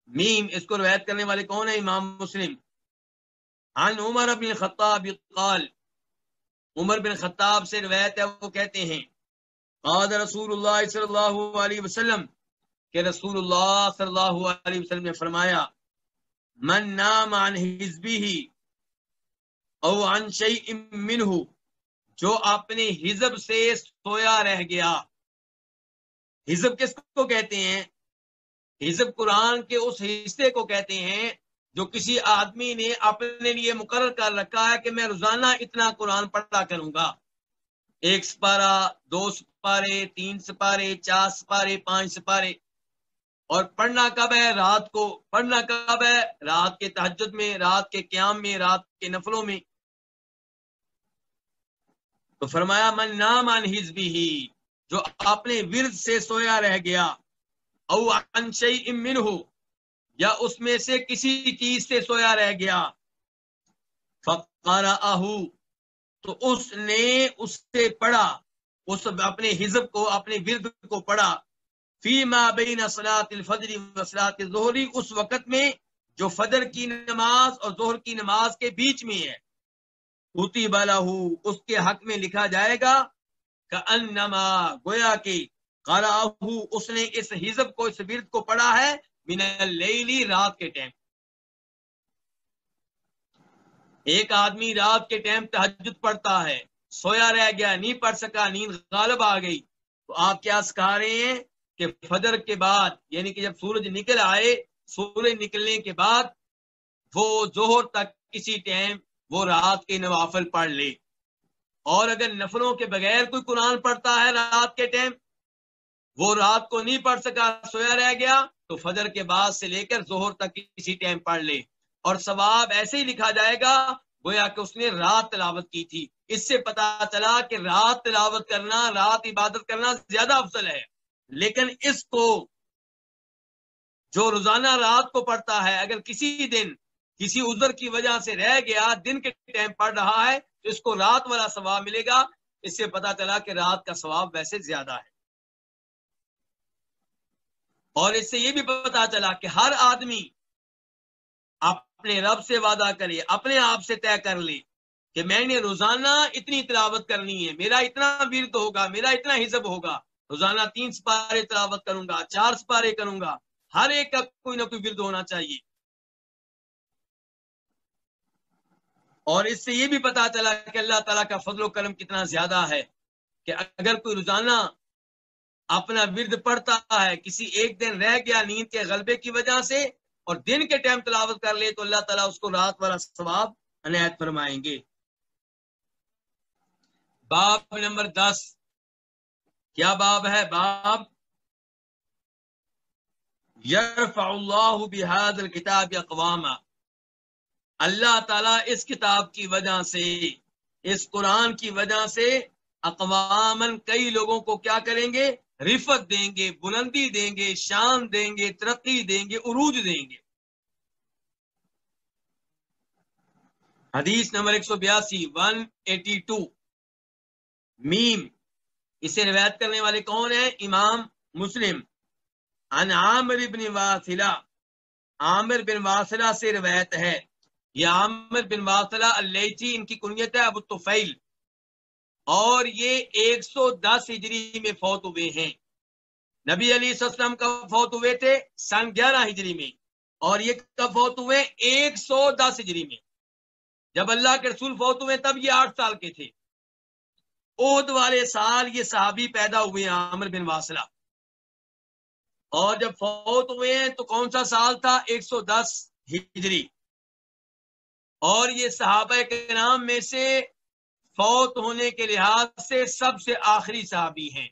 میم، اس کو روایت کرنے والے کون ہیں؟ امام مسلم۔ عن عمر بن خطاب قال، عمر بن خطاب سے روایت ہے، وہ کہتے ہیں، قال رسول اللہ صلی اللہ علیہ وسلم، کہ رسول اللہ صلی اللہ علیہ وسلم نے فرمایا، من نام عن حزبه او عن شيء منه جو اپنے حزب سے سویا رہ گیا۔ حزب کس کو کہتے ہیں؟ حزب قرآن کے اس حصے کو کہتے ہیں جو کسی آدمی نے اپنے لیے مقرر کر رکھا ہے کہ میں روزانہ اتنا قرآن پڑھا کروں گا۔ ایک سپارہ، دو سپارے، تین سپارے، چار سپارے، پانچ سپارے۔ اور پڑھنا کب ہے رات کو؟ پڑھنا کب ہے رات کے تحجد میں، رات کے قیام میں، رات کے نفلوں میں؟ تو فرمایا، من نام عن حزبی ہی جو اپنے ورد سے سویا رہ گیا۔ او عن شیء منہ یا اس میں سے کسی چیز سے سویا رہ گیا۔ فقرأہ تو اس نے اس سے پڑھا، اس اپنے حزب کو، اپنے ورد کو پڑھا۔ فی ما بین صلاة الفجر و صلاة الظہری اس وقت میں جو فجر کی نماز اور ظہر کی نماز کے بیچ میں ہے۔ ہوتی بالا اس کے حق میں لکھا جائے گا کہ انما گویا کہ قرأہ اس نے اس حزب کو، اس ورد کو پڑھا ہے، من اللیلی، رات کے ٹائم ایک آدمی رات کے ٹائم تحجد پڑھتا ہے، سویا رہ گیا، نہیں پڑھ سکا، نیند غالب آ گئی۔ تو آپ کیا سکھا رہے ہیں کہ فجر کے بعد یعنی کہ جب سورج نکل آئے، سورج نکلنے کے بعد، وہ زہر تک کسی ٹائم وہ رات کے نوافل پڑھ لے۔ اور اگر نفلوں کے بغیر کوئی قرآن پڑھتا ہے رات کے ٹائم وہ رات کو نہیں پڑھ سکا، سویا رہ گیا تو فجر کے بعد سے لے کر زہر تک کسی ٹائم پڑھ لے۔ اور ثواب ایسے ہی لکھا جائے گا، گویا کہ اس نے رات تلاوت کی تھی۔ اس سے پتا چلا کہ رات تلاوت کرنا، رات عبادت کرنا زیادہ افضل ہے۔ لیکن اس کو جو روزانہ رات کو پڑھتا ہے، اگر کسی دن کسی عذر کی وجہ سے رہ گیا، دن کے ٹائم پڑھ رہا ہے، تو اس کو رات والا ثواب ملے گا۔ اس سے پتا چلا کہ رات کا ثواب ویسے زیادہ ہے۔ اور اس سے یہ بھی پتا چلا کہ ہر آدمی اپنے رب سے وعدہ کرے، اپنے آپ سے طے کر لے کہ میں نے روزانہ اتنی تلاوت کرنی ہے، میرا اتنا ورد ہوگا، میرا اتنا حزب ہوگا، روزانہ تین سپارے تلاوت کروں گا، چار سپارے کروں گا، ہر ایک کا کوئی نہ کوئی ورد ہونا چاہیے۔ اور اس سے یہ بھی پتا چلا کہ اللہ تعالیٰ کا فضل و کرم کتنا زیادہ ہے کہ اگر کوئی روزانہ اپنا ورد پڑھتا ہے، کسی ایک دن رہ گیا نیند کے غلبے کی وجہ سے اور دن کے ٹائم تلاوت کر لے تو اللہ تعالیٰ اس کو رات والا ثواب عنایت فرمائیں گے۔ باب نمبر دس۔ کیا باب ہے؟ باب یرفع اللہ بحاد الکتاب اقوام اللہ تعالیٰ اس کتاب کی وجہ سے، اس قرآن کی وجہ سے اقوام کئی لوگوں کو کیا کریں گے؟ رفت دیں گے، بلندی دیں گے، شان دیں گے، ترقی دیں گے، عروج دیں گے۔ حدیث نمبر ایک سو بیاسی ون ایٹی ٹو میم۔ اسے روایت کرنے والے کون ہیں؟ امام مسلم۔ ان عامر بن واصلہ۔ عامر بن واصلہ سے روایت ہے۔ یہ عامر بن واصلہ اللیچی ان کی کنیت ہے ابو الطفیل اور یہ ایک سو دس ہجری میں فوت ہوئے ہیں۔ نبی علی وسلم کا فوت ہوئے تھے؟ سن گیارہ ہجری میں۔ اور یہ کب فوت ہوئے؟ ایک سو دس ہجری میں۔ جب اللہ کے رسول فوت ہوئے، تب یہ آٹھ سال کے تھے۔ عہد والے سال یہ صحابی پیدا ہوئے ہیں، عامر بن واسلہ۔ اور جب فوت ہوئے ہیں، تو کون سا سال تھا؟ ایک سو دس ہجری۔ اور یہ صحابہ کے نام میں سے فوت ہونے کے لحاظ سے سب سے آخری صحابی ہیں۔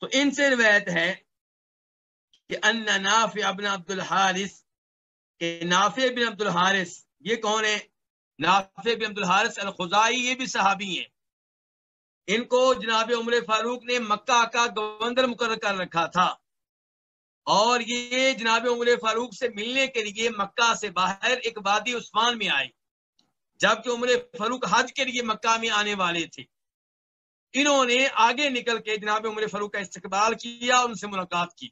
تو ان سے روایت ہے کہ ان نافع ابن عبد الحارث، کہ نافع بن عبد الحارث، یہ کون ہے نافع بن عبد الحارث الخزائی، یہ بھی صحابی ہیں۔ ان کو جناب عمر فاروق نے مکہ کا گوندر مقرر کر رکھا تھا۔ اور یہ جناب عمر فاروق سے ملنے کے لیے مکہ سے باہر ایک وادی عثمان میں آئے۔ جبکہ عمر فاروق حج کے لیے مکہ میں آنے والے تھے۔ انہوں نے آگے نکل کے جناب عمر فاروق کا استقبال کیا ان سے ملاقات کی۔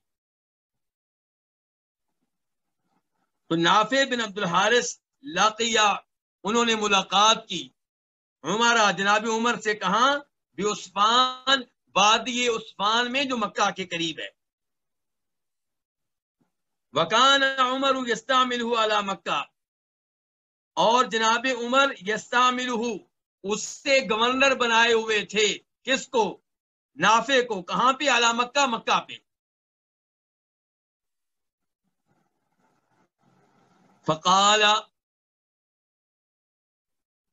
تو نافع بن عبد الحارث لاقیہ انہوں نے ملاقات کی۔ عمرہ جناب عمر سے کہاں بھی عثمان، وادی عثمان میں جو مکہ کے قریب ہے۔ وکان عمر یستعمل علی مکہ۔ اور جناب عمر یستعمل اس سے گورنر بنائے ہوئے تھے۔ کس کو؟ نافع کو۔ کہاں پہ؟ اعلی مکہ مکہ پہ۔ فقال،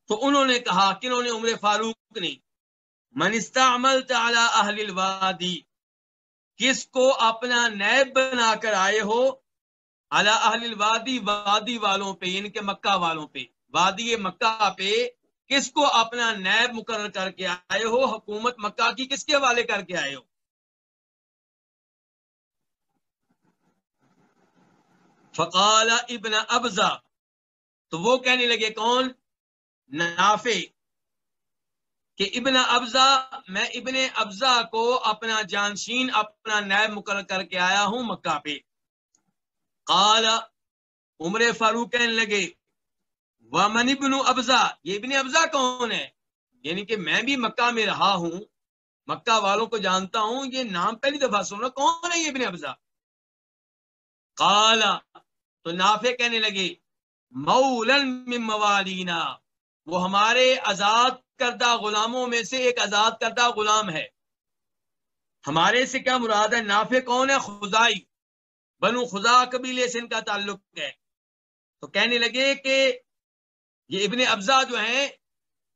تو انہوں نے کہا کہ انہوں نے عمر فاروق نے، من استعملت علی اہل الوادی، کس کو اپنا نیب بنا کر آئے ہو؟ اعلی اہل الوادی، وادی والوں پہ یعنی ان کے مکہ والوں پہ۔ وادی مکہ پہ کس کو اپنا نیب مقرر کر کے آئے ہو؟ حکومت مکہ کی کس کے حوالے کر کے آئے ہو؟ فقال ابن ابزا تو وہ کہنے لگے کون؟ نافع۔ کہ ابن ابزا میں ابن ابزا کو اپنا جانشین، اپنا نیب مقرر کر کے آیا ہوں مکہ پہ۔ قال، عمر فاروق کہنے لگے ومن ابن ابزا؟ یہ ابن ابزا کون ہے؟ یعنی کہ میں بھی مکہ میں رہا ہوں، مکہ والوں کو جانتا ہوں، یہ نام پہلی دفعہ سن رہا، کون ہے یہ ابن ابزا؟ کالا تو نافع کہنے لگے مولن من موالینا وہ ہمارے آزاد کردہ غلاموں میں سے ایک آزاد کردہ غلام ہے۔ ہمارے سے کیا مراد ہے؟ نافع کون ہے؟ خدائی بنو خدا قبیلے سے ان کا تعلق ہے۔ تو کہنے لگے کہ یہ ابن افزا جو ہیں،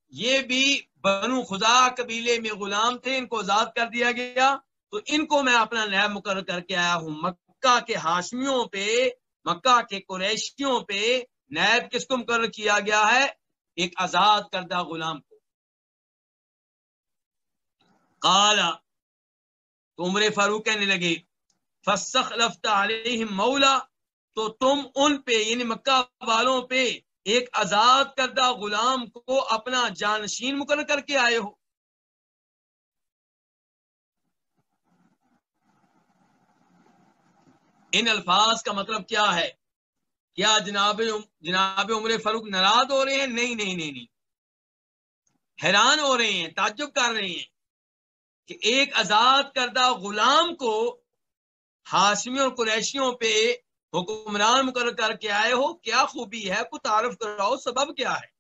یہ بھی بنو خدا قبیلے میں غلام تھے، ان کو آزاد کر دیا گیا۔ تو ان کو میں اپنا نیا مقرر کر کے آیا ہوں۔ مکہ کے ہاشمیوں پہ، مکہ کے قریشیوں پہ نیب کس کو مقرر کیا گیا ہے؟ ایک آزاد کردہ غلام کو۔ کالا تو عمر فاروق کہنے لگے فسخ علیہم مولا تو تم ان پہ یعنی مکہ والوں پہ ایک آزاد کردہ غلام کو اپنا جانشین مقرر کر کے آئے ہو۔ ان الفاظ کا مطلب کیا ہے؟ کیا جناب جناب عمر فاروق ناراض ہو رہے ہیں؟ نہیں نہیں نہیں نہیں۔ حیران ہو رہے ہیں، تعجب کر رہے ہیں کہ ایک آزاد کردہ غلام کو ہاشمیوں اور قریشیوں پہ حکمران مقرر کر کے آئے ہو، کیا خوبی ہے؟ کو تعارف کراؤ، سبب کیا ہے؟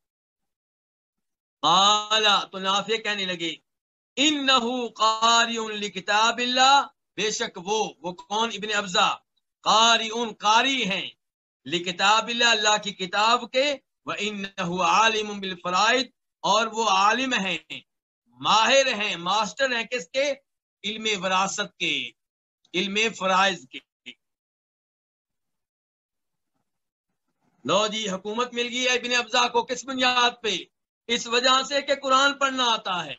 تو نافع کہنے لگے ان قاری کتاب اللہ، بے شک وہ وہ کون؟ ابن افزا قاری قاری ہیں۔ لکتاب اللہ اللہ کی کتاب کے وہ ان عالم بالفرائض، اور وہ عالم ہیں۔ ماہر ہیں، ماسٹر ہیں کس کے؟ علم وراثت کے۔ علم فرائض کے لو جی حکومت مل گئی ہے ابن افزا کو کس بنیاد پہ؟ اس وجہ سے کہ قرآن پڑھنا آتا ہے۔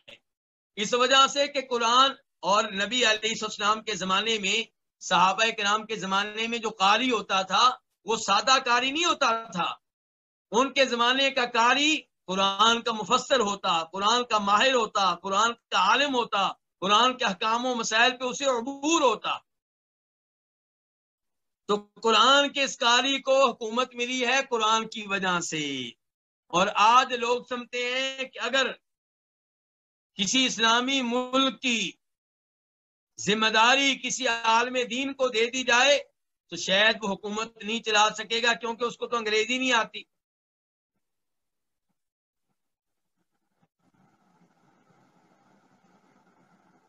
اس وجہ سے کہ قرآن اور نبی علیہ السلام کے زمانے میں، صحابہ کے نام کے زمانے میں جو قاری ہوتا تھا، وہ سادہ کاری نہیں ہوتا تھا۔ ان کے زمانے کا کاری قرآن کا مفسر ہوتا، قرآن کا ماہر ہوتا، قرآن کا عالم ہوتا، قرآن کے حکام و مسائل پہ اسے عبور ہوتا۔ تو قرآن کے اس کاری کو حکومت ملی ہے قرآن کی وجہ سے۔ اور آج لوگ سمتے ہیں کہ اگر کسی اسلامی ملک کی ذمہ داری کسی عالم دین کو دے دی جائے تو شاید وہ حکومت نہیں چلا سکے گا کیونکہ اس کو تو انگریزی نہیں آتی۔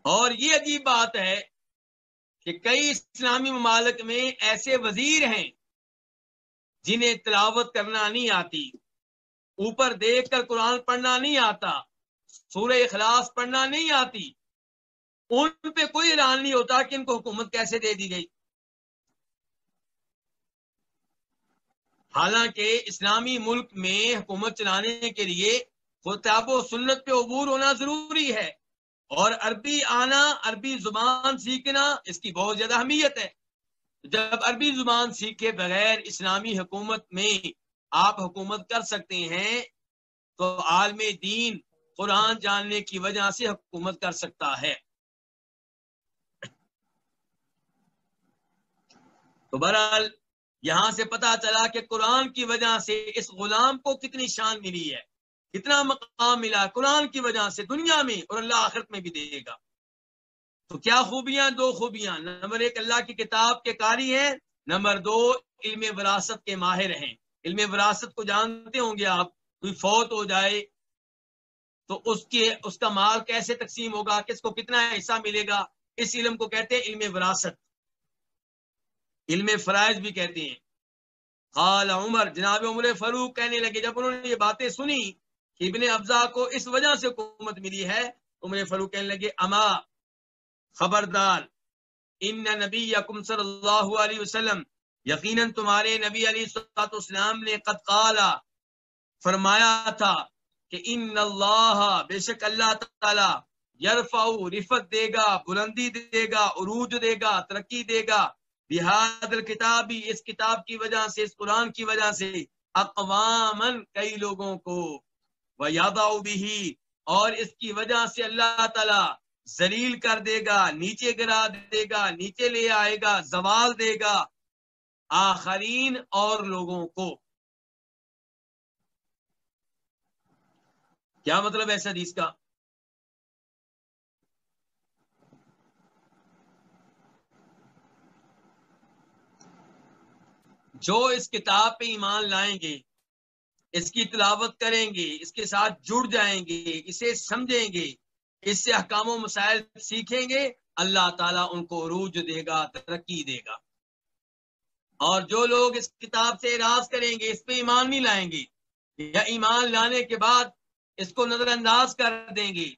اور یہ عجیب بات ہے کہ کئی اسلامی ممالک میں ایسے وزیر ہیں جنہیں تلاوت کرنا نہیں آتی، اوپر دیکھ کر قرآن پڑھنا نہیں آتا، سورہ اخلاص پڑھنا نہیں آتی۔ ان پہ کوئی اعلان نہیں ہوتا کہ ان کو حکومت کیسے دے دی گئی۔ حالانکہ اسلامی ملک میں حکومت چلانے کے لیے خطاب و سنت پہ عبور ہونا ضروری ہے۔ اور عربی آنا، عربی زبان سیکھنا اس کی بہت زیادہ اہمیت ہے۔ جب عربی زبان سیکھے بغیر اسلامی حکومت میں آپ حکومت کر سکتے ہیں، تو عالم دین قرآن جاننے کی وجہ سے حکومت کر سکتا ہے۔ تو بہرحال یہاں سے پتا چلا کہ قرآن کی وجہ سے اس غلام کو کتنی شان ملی ہے۔ کتنا مقام ملا قرآن کی وجہ سے دنیا میں اور اللہ آخرت میں بھی دے گا۔ تو کیا خوبیاں؟ دو خوبیاں۔ نمبر ایک، اللہ کی کتاب کے کاری ہیں۔ نمبر دو، علم وراثت کے ماہر ہیں۔ علم وراثت کو جانتے ہوں گے آپ۔ کوئی فوت ہو جائے تو اس کے، اس کا مال کیسے تقسیم ہوگا؟ کس کو کتنا حصہ ملے گا؟ اس علم کو کہتے ہیں علم وراثت۔ علم فرائض بھی کہتے ہیں۔ خال عمر، جناب عمر فروخ کہنے لگے، جب انہوں نے یہ باتیں سنی ابن افزا کو اس وجہ سے حکومت ملی ہے، عمر فروخ کہنے لگے، اما، خبردار، ان نبی یکم صلی اللہ علیہ وسلم، یقیناً تمہارے نبی علی اسلام نے قد قالا فرمایا تھا کہ ان اللہ، بے شک اللہ تعالی یرفع رفت دے گا، بلندی دے گا، عروج دے گا، ترقی دے گا۔ بحاد الکتابی اس کتاب کی وجہ سے، اس قرآن کی وجہ سے اقوام کئی لوگوں کو وہ یاد بھی اور اس کی وجہ سے اللہ تعالی زلیل کر دے گا، نیچے گرا دے گا، نیچے لے آئے گا، زوال دے گا آخرین اور لوگوں کو۔ کیا مطلب ہے حدیث کا؟ جو اس کتاب پہ ایمان لائیں گے اس کی تلاوت کریں گے، اس کے ساتھ جڑ جائیں گے، اسے سمجھیں گے، اس سے احکام و مسائل سیکھیں گے، اللہ تعالیٰ ان کو عروج دے گا، ترقی دے گا۔ اور جو لوگ اس کتاب سے اراض کریں گے، اس پہ ایمان نہیں لائیں گے، یا ایمان لانے کے بعد اس کو نظر انداز کر دیں گے،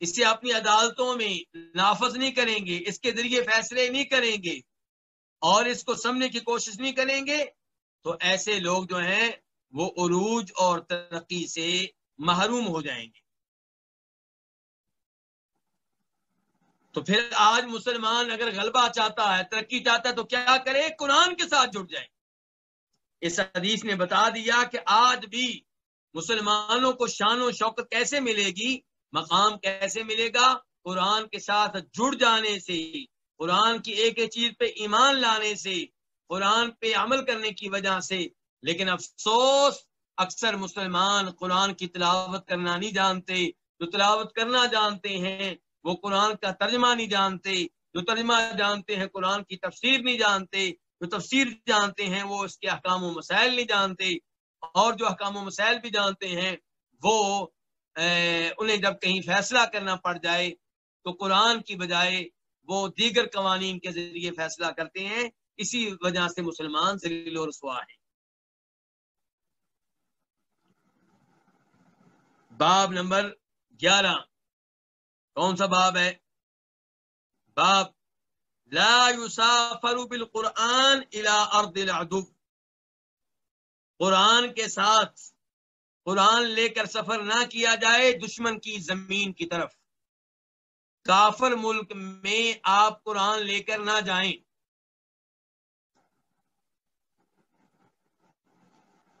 اس سے اپنی عدالتوں میں نافذ نہیں کریں گے، اس کے ذریعے فیصلے نہیں کریں گے اور اس کو سمجھنے کی کوشش نہیں کریں گے، تو ایسے لوگ جو ہیں وہ عروج اور ترقی سے محروم ہو جائیں گے۔ تو پھر آج مسلمان اگر غلبہ چاہتا ہے، ترقی چاہتا ہے، تو کیا کرے؟ قرآن کے ساتھ جڑ جائے اس حدیث نے بتا دیا کہ آج بھی مسلمانوں کو شان و شوقت کیسے ملے گی؟ مقام کیسے ملے گا؟ قرآن کے ساتھ جڑ جانے سے، قرآن کی ایک ایک چیز پہ ایمان لانے سے، قرآن پہ عمل کرنے کی وجہ سے لیکن افسوس، اکثر مسلمان قرآن کی تلاوت کرنا نہیں جانتے۔ جو تلاوت کرنا جانتے ہیں، وہ قرآن کا ترجمہ نہیں جانتے۔ جو ترجمہ جانتے ہیں، قرآن کی تفسیر نہیں جانتے۔ جو تفسیر جانتے ہیں، وہ اس کے احکام و مسائل نہیں جانتے۔ اور جو احکام و مسائل بھی جانتے ہیں، وہ انہیں جب کہیں فیصلہ کرنا پڑ جائے، تو قرآن کی بجائے وہ دیگر قوانین کے ذریعے فیصلہ کرتے ہیں۔ اسی وجہ سے مسلمان ذلیل و رسوا ہیں۔ باب نمبر گیارہ۔ کون سا باب ہے؟ باب لا يسافر بالقرآن الى ارض العدو۔ قرآن کے ساتھ قرآن لے کر سفر نہ کیا جائے دشمن کی زمین کی طرف۔ کافر ملک میں آپ قرآن لے کر نہ جائیں۔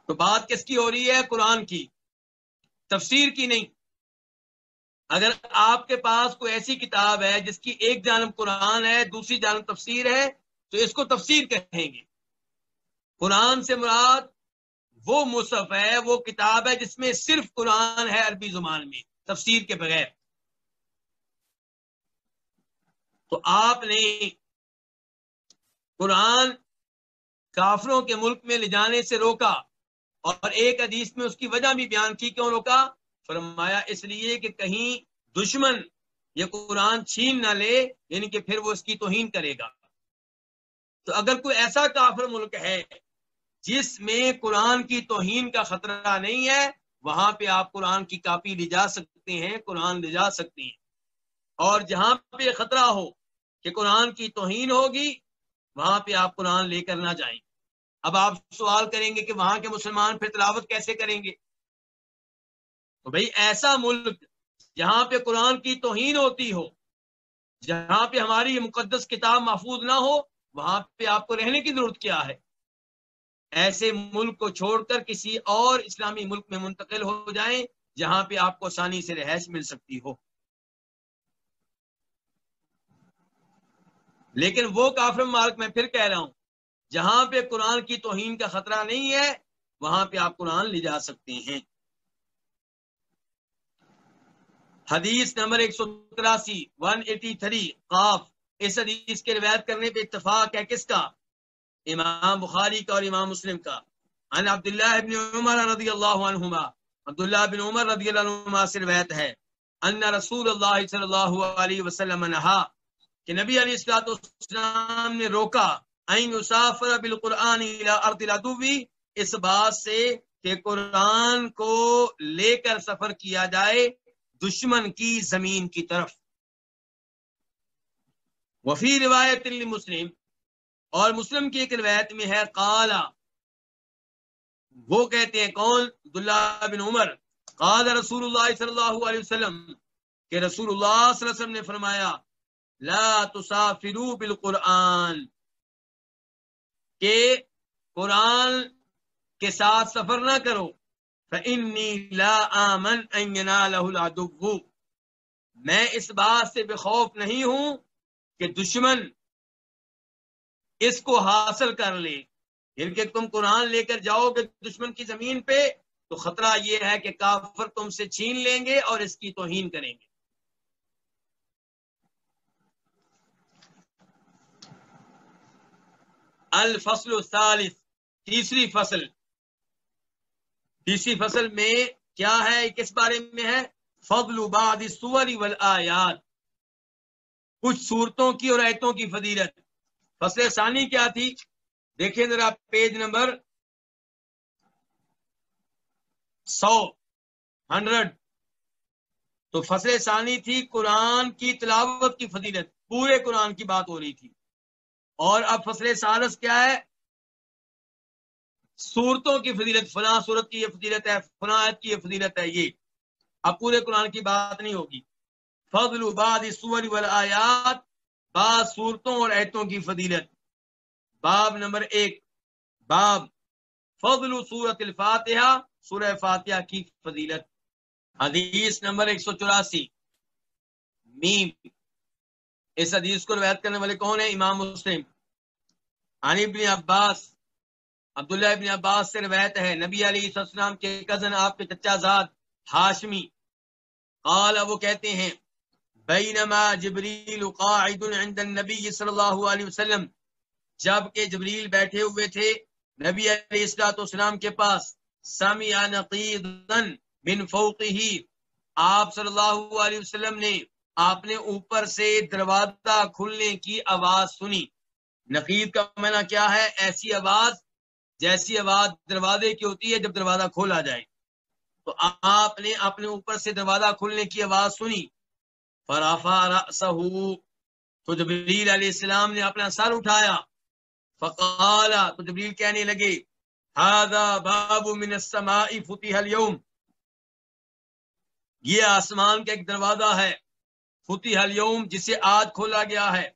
تو بات کس کی ہو رہی ہے؟ قرآن کی۔ تفسیر کی نہیں۔ اگر آپ کے پاس کوئی ایسی کتاب ہے جس کی ایک جانب قرآن ہے، دوسری جانب تفسیر ہے، تو اس کو تفسیر کہیں گے۔ قرآن سے مراد وہ مصحف ہے، وہ کتاب ہے جس میں صرف قرآن ہے عربی زبان میں، تفسیر کے بغیر۔ تو آپ نے قرآن کافروں کے ملک میں لے جانے سے روکا۔ اور ایک حدیث میں اس کی وجہ بھی بیان کی کیوں روکا فرمایا اس لیے کہ کہیں دشمن یہ قرآن چھین نہ لے یعنی کہ پھر وہ اس کی توہین کرے گا۔ تو اگر کوئی ایسا کافر ملک ہے جس میں قرآن کی توہین کا خطرہ نہیں ہے، وہاں پہ آپ قرآن کی کاپی لے جا سکتے ہیں، قرآن لے جا سکتے ہیں۔ اور جہاں پہ خطرہ ہو کہ قرآن کی توہین ہوگی، وہاں پہ آپ قرآن لے کر نہ جائیں۔ اب آپ سوال کریں گے کہ وہاں کے مسلمان پھر تلاوت کیسے کریں گے؟ تو بھائی ایسا ملک جہاں پہ قرآن کی توہین ہوتی ہو، جہاں پہ ہماری مقدس کتاب محفوظ نہ ہو، وہاں پہ آپ کو رہنے کی ضرورت کیا ہے؟ ایسے ملک کو چھوڑ کر کسی اور اسلامی ملک میں منتقل ہو جائیں جہاں پہ آپ کو آسانی سے رہائش مل سکتی ہو۔ لیکن وہ کافر مارک میں پھر کہہ رہا ہوں جہاں پہ قرآن کی توہین کا خطرہ نہیں ہے، وہاں پہ آپ قرآن لے جا سکتے ہیں۔ حدیث نمبر ایک سو تراسی ون ایٹی تھری قاف۔ اس حدیث کے روایت کرنے پہ اتفاق ہے کس کا؟ امام بخاری کا اور امام مسلم کا۔ عن عبداللہ بن عمر رضی اللہ عنہما۔ عبداللہ بن عمر رضی اللہ عنہما سے روایت ہے۔ ان رسول اللہ صلی اللہ علیہ وسلم نہا کہ نبی علیہ السلام نے روکا بالقرآن الى ارض العدوی اس بات سے کہ قرآن کو لے کر سفر کیا جائے دشمن کی زمین کی طرف۔ وفی روایت مسلم اور مسلم کی ایک روایت میں ہے قالا وہ کہتے ہیں، کون؟ عبداللہ بن عمر۔ قال رسول اللہ صلی اللہ علیہ وسلم، کہ رسول اللہ صلی اللہ علیہ وسلم نے فرمایا، لا تسافروا بالقرآن کہ قرآن کے ساتھ سفر نہ کرو۔ فَإِنِّي لَا آمَنْ أَن يَنَالَهُ الْعَدُوُّ۔ میں اس بات سے بے خوف نہیں ہوں کہ دشمن اس کو حاصل کر لے۔ یعنی کہ تم قرآن لے کر جاؤ گے دشمن کی زمین پہ، تو خطرہ یہ ہے کہ کافر تم سے چھین لیں گے اور اس کی توہین کریں گے۔ الفصل الثالث، تیسری فصل۔ تیسری فصل میں کیا ہے؟ کس بارے میں ہے؟ فضل بعد سور والآیات۔ کچھ صورتوں کی اور ایتوں کی فضیلت۔ فصل ثانی کیا تھی؟ دیکھیں ذرا پیج نمبر سو، ہنڈریڈ۔ تو فصل ثانی تھی قرآن کی تلاوت کی فضیلت۔ پورے قرآن کی بات ہو رہی تھی۔ اور اب فصل سالس کیا ہے؟ صورتوں کی فضیلت، فلاں صورت کی یہ فضیلت ہے، فلاں آیت کی یہ فضیلت ہے، یہ۔ اب پورے قرآن کی بات نہیں ہوگی۔ فضل بعد سور والآیات بعض صورتوں اور ایتوں کی فضیلت۔ باب نمبر ایک۔ باب فضل صورت الفاتحہ، سورہ فاتحہ کی فضیلت۔ حدیث نمبر ایک سو چوراسی۔ میم۔ اس حدیث کو روایت کرنے والے کون ہیں؟ امام مسلم۔ عن ابن عباس، عبداللہ ابن عباس سے روایت ہے، نبی علیہ السلام کے کزن آپ کے چچا زاد ہاشمی۔ قال، وہ کہتے ہیں، بینما جبریل قاعد عند النبی صلی اللہ علیہ وسلم۔ جبکہ جبریل بیٹھے ہوئے تھے نبی علیہ السلام کے پاس، سمع نقیضا من فوقه آپ صلی اللہ علیہ وسلم نے آپ نے اوپر سے دروازہ کھلنے کی آواز سنی۔ نقید کا معنی کیا ہے؟ ایسی آواز، جیسی آواز دروازے کی ہوتی ہے جب دروازہ کھولا جائے۔ تو آپ نے اپنے اوپر سے دروازہ کھولنے کی آواز سنی۔ فرافا تو جبریل علیہ السلام نے اپنا سر اٹھایا۔ فقالا تو جبریل کہنے لگے، هذا باب من السماء فتح اليوم۔ یہ آسمان کا ایک دروازہ ہے۔ فتح اليوم جسے آج کھولا گیا ہے۔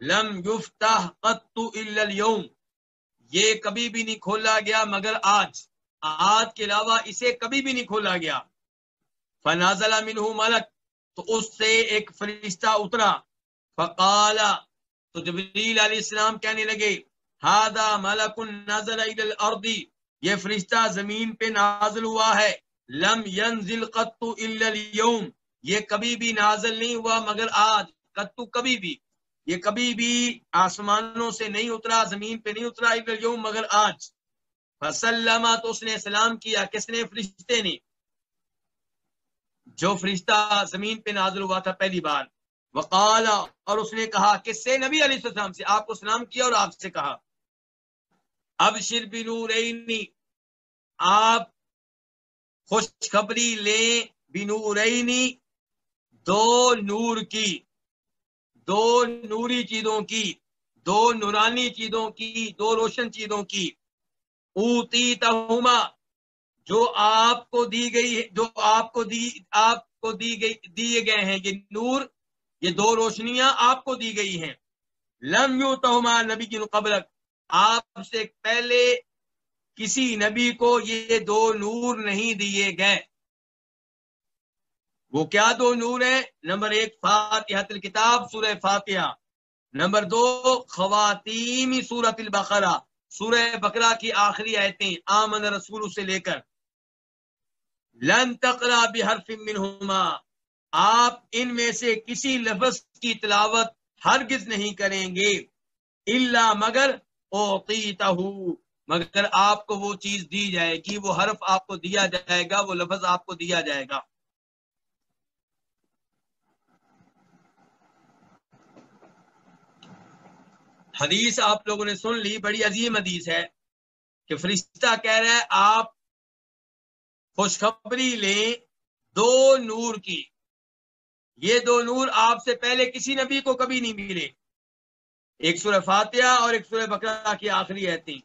لم يفتح قط الا اليوم یہ کبھی بھی نہیں کھولا گیا، مگر آج۔ آج کے علاوہ اسے کبھی بھی نہیں کھولا گیا۔ فنازل منہ ملک، تو اس سے ایک فرشتہ اترا۔ فقالا تو جبریل علیہ السلام کہنے لگے ہادا ملک نازل الى الارض۔ یہ فرشتہ زمین پہ نازل ہوا ہے۔ لم ينزل قط الا اليوم یہ کبھی بھی نازل نہیں ہوا، مگر آج قط کبھی بھی۔ یہ کبھی بھی آسمانوں سے نہیں اترا، زمین پہ نہیں اترا یوم، مگر آج۔ فسلما تو اس نے سلام کیا، کس نے؟ فرشتے نے۔ جو فرشتہ زمین پہ نازل ہوا تھا پہلی بار۔ وقال، اور اس نے کہا، کس سے؟ نبی علیہ السلام سے۔ آپ کو سلام کیا اور آپ سے کہا۔ اب شر بنورینی، آپ خوشخبری لیں بنورینی۔ دو نور کی، دو نوری چیزوں کی، دو نورانی چیزوں کی، دو روشن چیزوں کی۔ اوتی تہما جو آپ کو دی گئی جو آپ کو دی، آپ کو دی گئی، دیے گئے ہیں، یہ نور، یہ دو روشنیاں آپ کو دی گئی ہیں۔ لم یو تہما نبی کی قبل، آپ سے پہلے کسی نبی کو یہ دو نور نہیں دیے گئے۔ وہ کیا دو نور ہیں؟ نمبر ایک فاتحت الکتاب، سورہ فاتحہ. نمبر دو، خواتین سورت البقرہ. سورہ بقرہ کی آخری آیتیں آمن رسول سے لے کر. لن تقرا بحرف منہما. آپ ان میں سے کسی لفظ کی تلاوت ہرگز نہیں کریں گے. اللہ مگر اوقیتہ مگر آپ کو وہ چیز دی جائے گی، وہ حرف آپ کو دیا جائے گا، وہ لفظ آپ کو دیا جائے گا. حدیث آپ لوگوں نے سن لی، بڑی عظیم حدیث ہے کہ فرشتہ کہہ رہا ہے، آپ خوشخبری لیں دو نور کی۔ یہ دو نور آپ سے پہلے کسی نبی کو کبھی نہیں ملے۔ ایک سورہ فاتحہ اور ایک سورہ بکرا کی آخری آتی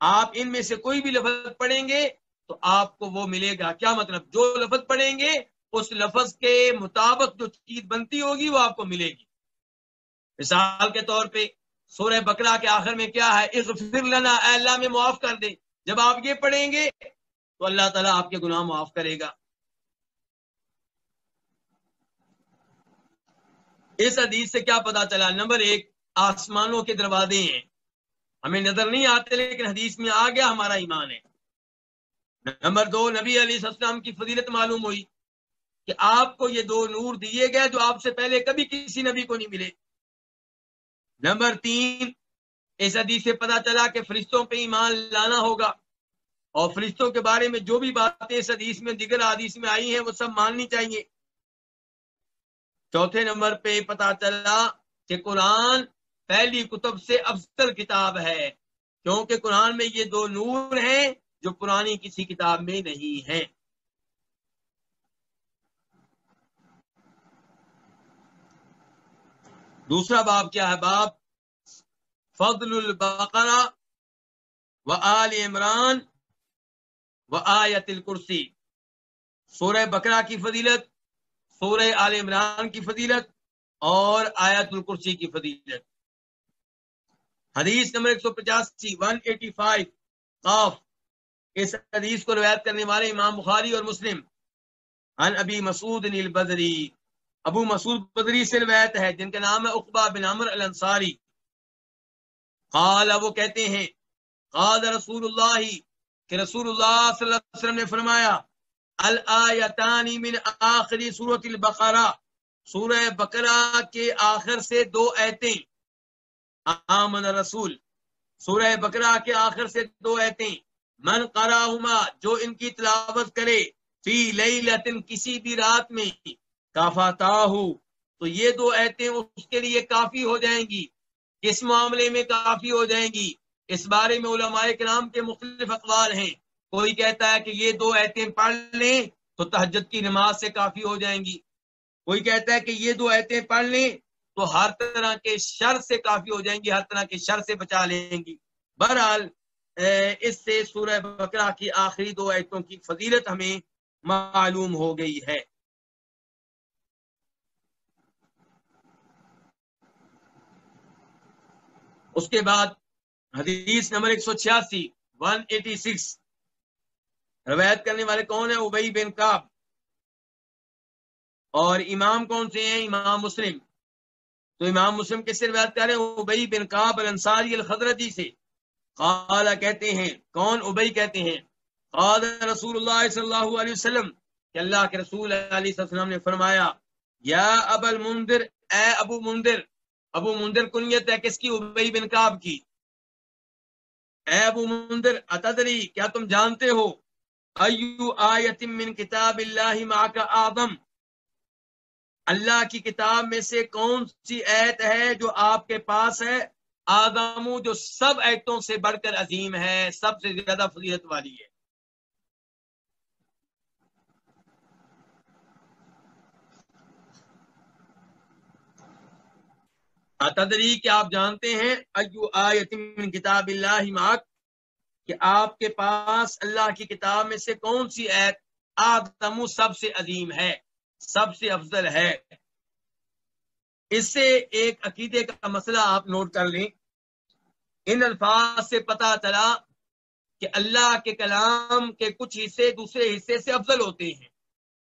آپ ان میں سے کوئی بھی لفظ پڑھیں گے تو آپ کو وہ ملے گا۔ کیا مطلب؟ جو لفظ پڑھیں گے، اس لفظ کے مطابق جو چیز بنتی ہوگی، وہ آپ کو ملے گی۔ مثال کے طور پہ سورہ بکرا کے آخر میں کیا ہے؟ اغفر لنا، اے اللہ میں معاف کر دے۔ جب آپ یہ پڑھیں گے تو اللہ تعالیٰ آپ کے گناہ معاف کرے گا۔ اس حدیث سے کیا پتا چلا؟ نمبر ایک، آسمانوں کے دروازے ہیں۔ ہمیں نظر نہیں آتے، لیکن حدیث میں آ گیا ہمارا ایمان ہے۔ نمبر دو، نبی علیہ السلام کی فضیلت معلوم ہوئی کہ آپ کو یہ دو نور دیے گئے جو آپ سے پہلے کبھی کسی نبی کو نہیں ملے۔ نمبر تین، اس حدیث سے پتا چلا کہ فرشتوں پہ ایمان لانا ہوگا۔ اور فرشتوں کے بارے میں جو بھی باتیں اس حدیث میں، دیگر حدیث میں آئی ہیں، وہ سب ماننی چاہیے۔ چوتھے نمبر پہ پتا چلا کہ قرآن پہلی کتب سے افضل کتاب ہے، کیونکہ قرآن میں یہ دو نور ہیں جو پرانی کسی کتاب میں نہیں ہیں۔ دوسرا باب کیا ہے؟ باب فضل البقرہ و آل عمران و آیت الکرسی۔ سورہ بکرا کی فضیلت، سورہ آل عمران کی فضیلت اور آیت الکرسی کی فضیلت۔ حدیث نمبر ایک سو پچاسی، ون ایٹی فائیو، قاف۔ اس حدیث کو روایت کرنے والے امام بخاری اور مسلم۔ ان ابی مسعود نیل ابو مسعود بدری سے روایت ہے، جن کا نام ہے اقبا بن عمر الانصاری۔ قال، وہ کہتے ہیں، قال رسول اللہ کہ رسول اللہ صلی اللہ علیہ وسلم نے فرمایا الایتانی من آخری سورت البقرہ۔ سورہ بقرہ کے آخر سے دو ایتیں آمن رسول سورہ بقرہ کے آخر سے دو ایتیں من قراہما جو ان کی تلاوت کرے، فی لیلتن کسی بھی رات میں۔ کافاتاہو، تو یہ دو ایتیں اس کے لیے کافی ہو جائیں گی کس معاملے میں کافی ہو جائیں گی۔ اس بارے میں علماء کرام کے مختلف اقوال ہیں۔ کوئی کہتا ہے کہ یہ دو ایتیں پڑھ لیں تو تہجد کی نماز سے کافی ہو جائیں گی۔ کوئی کہتا ہے کہ یہ دو ایتیں پڑھ لیں تو ہر طرح کے شر سے کافی ہو جائیں گی، ہر طرح کے شر سے بچا لیں گی۔ بہرحال اس سے سورہ بکرا کی آخری دو ایتوں کی فضیلت ہمیں معلوم ہو گئی ہے۔ اس کے بعد حدیث نمبر ایک سو چھیاسی ون ایٹی سکس روایت کرنے والے کون ہیں؟ ابئی بن کاب اور امام کون سے ہیں؟ امام مسلم۔ تو امام مسلم کس سے روایت کر رہے ہیں؟ ابئی بن کاب الانصاری الخضرتی سے۔ قال، کہتے ہیں، کون ابئی کہتے ہیں؟ قال رسول اللہ صلی اللہ علیہ وسلم، کہ اللہ کے رسول علیہ وسلم نے فرمایا، یا اب المندر اے ابو مندر ابو مندر کنیت ہے کس کی؟ ابئی بن کاب کی۔ اے ابو مندر، اتدری، کیا تم جانتے ہو؟ ایو آیت من کتاب اللہ ما آدم۔ اللہ کی کتاب میں سے کون سی ایت ہے جو آپ کے پاس ہے؟ آدم جو سب ایتوں سے بڑھ کر عظیم ہے، سب سے زیادہ فضیلت والی ہے۔ تدری کہ آپ جانتے ہیں، ایو آیت من کتاب اللہ ماک کہ آپ کے پاس اللہ کی کتاب میں سے کون سی ایت آدم سب سے عظیم ہے، سب سے افضل ہے؟ اس سے ایک عقیدے کا مسئلہ آپ نوٹ کر لیں۔ ان الفاظ سے پتا چلا کہ اللہ کے کلام کے کچھ حصے دوسرے حصے سے افضل ہوتے ہیں۔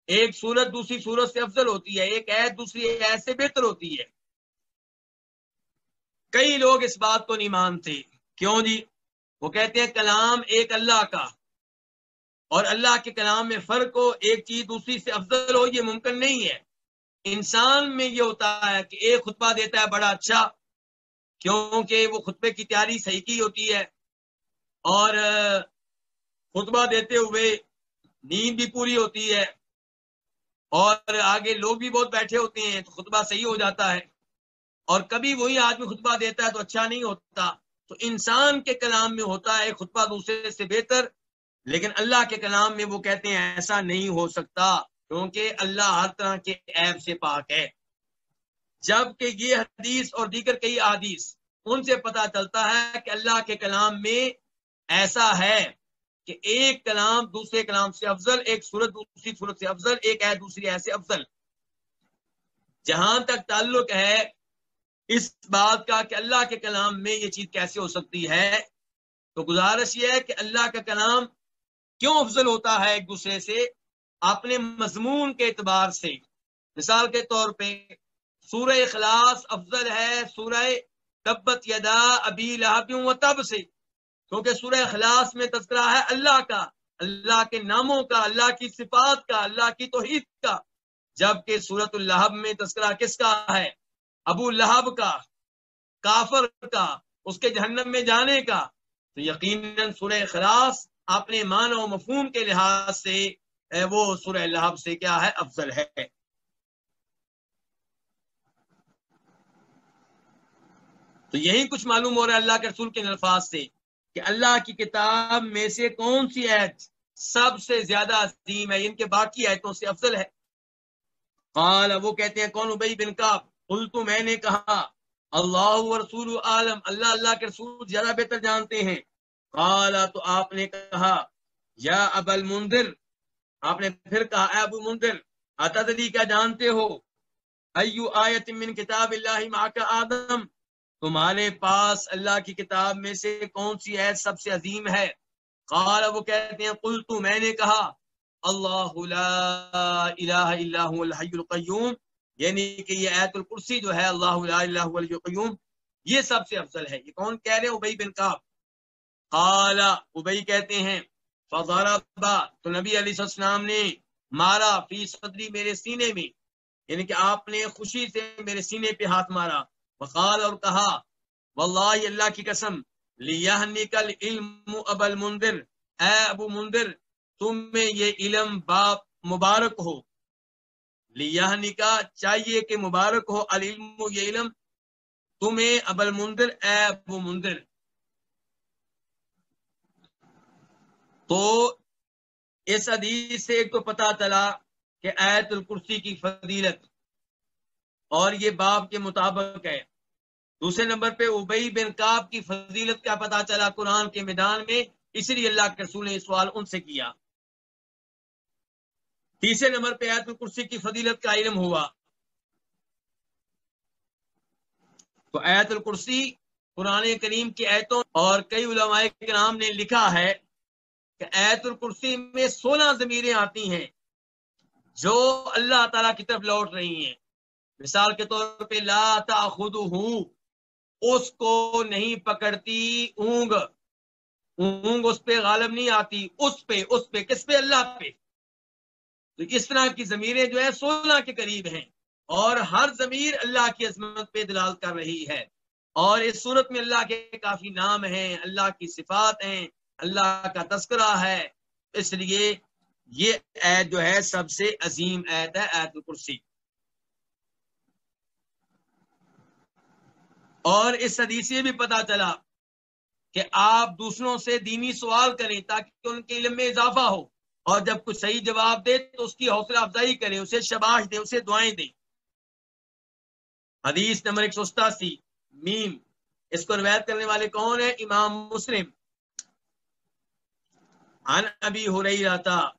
ایک صورت دوسری صورت سے افضل ہوتی ہے، ایک عید دوسری عید سے بہتر ہوتی ہے۔ کئی لوگ اس بات کو نہیں مانتے۔ کیوں جی؟ وہ کہتے ہیں کلام ایک اللہ کا۔ اور اللہ کے کلام میں فرق ہو، ایک چیز دوسری سے افضل ہو، یہ ممکن نہیں ہے۔ انسان میں یہ ہوتا ہے کہ ایک خطبہ دیتا ہے بڑا اچھا کیونکہ وہ خطبے کی تیاری صحیح کی ہوتی ہے۔ اور خطبہ دیتے ہوئے نیند بھی پوری ہوتی ہے۔ اور آگے لوگ بھی بہت بیٹھے ہوتے ہیں، تو خطبہ صحیح ہو جاتا ہے۔ اور کبھی وہی آدمی خطبہ دیتا ہے تو اچھا نہیں ہوتا۔ تو انسان کے کلام میں ہوتا ہے خطبہ دوسرے سے بہتر، لیکن اللہ کے کلام میں وہ کہتے ہیں، ایسا نہیں ہو سکتا، کیونکہ اللہ ہر طرح کے عیب سے پاک ہے۔ جبکہ یہ حدیث اور دیگر کئی حدیث ان سے پتا چلتا ہے کہ اللہ کے کلام میں ایسا ہے کہ ایک کلام دوسرے کلام سے افضل، ایک صورت دوسری صورت سے افضل، ایک ہے دوسری ایسے افضل۔ جہاں تک تعلق ہے اس بات کا کہ اللہ کے کلام میں یہ چیز کیسے ہو سکتی ہے؟ تو گزارش یہ ہے کہ اللہ کا کلام کیوں افضل ہوتا ہے ایک دوسرے سے؟ اپنے مضمون کے اعتبار سے۔ مثال کے طور پہ، سورہ اخلاص افضل ہے سورہ تبت یدا ابی لہب و تب سے۔ کیونکہ سورہ اخلاص میں تذکرہ ہے اللہ کا، اللہ کے ناموں کا، اللہ کی صفات کا، اللہ کی توحید کا۔ جبکہ سورت الحب میں تذکرہ کس کا ہے؟ ابو لہب کا، کافر کا، اس کے جہنم میں جانے کا۔ تو یقیناً سورہ اخلاص اپنے مان و مفہوم کے لحاظ سے وہ سورہ لہب سے کیا ہے؟ افضل ہے۔ تو یہی کچھ معلوم ہو رہا ہے اللہ کے رسول کے الفاظ سے کہ اللہ کی کتاب میں سے کون سی عید سب سے زیادہ عظیم ہے؟ یعنی ان کے باقی آیتوں سے افضل ہے۔ قال، وہ کہتے ہیں کون؟ ابئی بن کا قل تو میں نے کہا، اللہ رسول عالم، اللہ اللہ کے رسول زیادہ بہتر جانتے ہیں۔ قال تو آپ نے کہا، یا اب المندر آپ نے پھر کہا، اے ابو مندر اتدری کیا جانتے ہو؟ ایو آیت من کتاب اللہ معاک آدم۔ تمہارے پاس اللہ کی کتاب میں سے کون سی عید سب سے عظیم ہے؟ قال وہ کہتے ہیں قل تو میں نے کہا، اللہ لا الہ الا هو الحی القیوم۔ یعنی کہ یہ آیت الکرسی جو ہے، اللہ لا الہ الا القیوم، یہ سب سے افضل ہے۔ یہ کون کہہ رہے ابئی بن کعب۔ قال ابئی کہتے ہیں فضربا تو نبی علیہ السلام نے مارا فی صدری میرے سینے میں یعنی کہ آپ نے خوشی سے میرے سینے پہ ہاتھ مارا۔ وقال اور کہا، واللہ اللہ کی قسم لیہنکل علم اب المندر اے ابو مندر تم میں یہ علم باپ مبارک ہو۔ لیہنکا چاہیے کہ مبارک ہو العلم یہ علم تمہیں اب المندر اے ابو مندر۔ تو اس حدیث سے ایک تو پتا چلا کہ ایت الکرسی کی فضیلت اور یہ باب کے مطابق ہے۔ دوسرے نمبر پہ ابئی بن کاب کی فضیلت کا پتا چلا قرآن کے میدان میں، اس لیے اللہ کے رسول نے سوال ان سے کیا۔ تیسرے نمبر پہ ایت الکرسی کی فضیلت کا علم ہوا۔ تو ایت الکرسی قرآن کریم کی ایتوں اور کئی علماء کے نام نے لکھا ہے کہ ایت الکرسی میں سولہ ضمیریں آتی ہیں جو اللہ تعالی کی طرف لوٹ رہی ہیں۔ مثال کے طور پہ لا خود ہوں اس کو نہیں پکڑتی اونگ۔ اونگ اس پہ غالب نہیں آتی، اس پہ اس پہ، کس پہ؟ اللہ پہ۔ تو اس طرح کی ضمیریں جو ہے سولہ کے قریب ہیں اور ہر ضمیر اللہ کی عظمت پہ دلال کر رہی ہے اور اس صورت میں اللہ کے کافی نام ہیں، اللہ کی صفات ہیں، اللہ کا تذکرہ ہے۔ اس لیے یہ عید جو ہے سب سے عظیم عید ہے، عید الکرسی۔ اور اس حدیث سے بھی پتا چلا کہ آپ دوسروں سے دینی سوال کریں تاکہ ان کے علم میں اضافہ ہو۔ اور جب کچھ صحیح جواب دے تو اس کی حوصلہ افزائی کریں اسے شباش دیں اسے دعائیں دیں حدیث نمبر ایک سو ستاسی، میم۔ اس کو روایت کرنے والے کون ہیں؟ امام مسلم۔ عن ابی حریرہ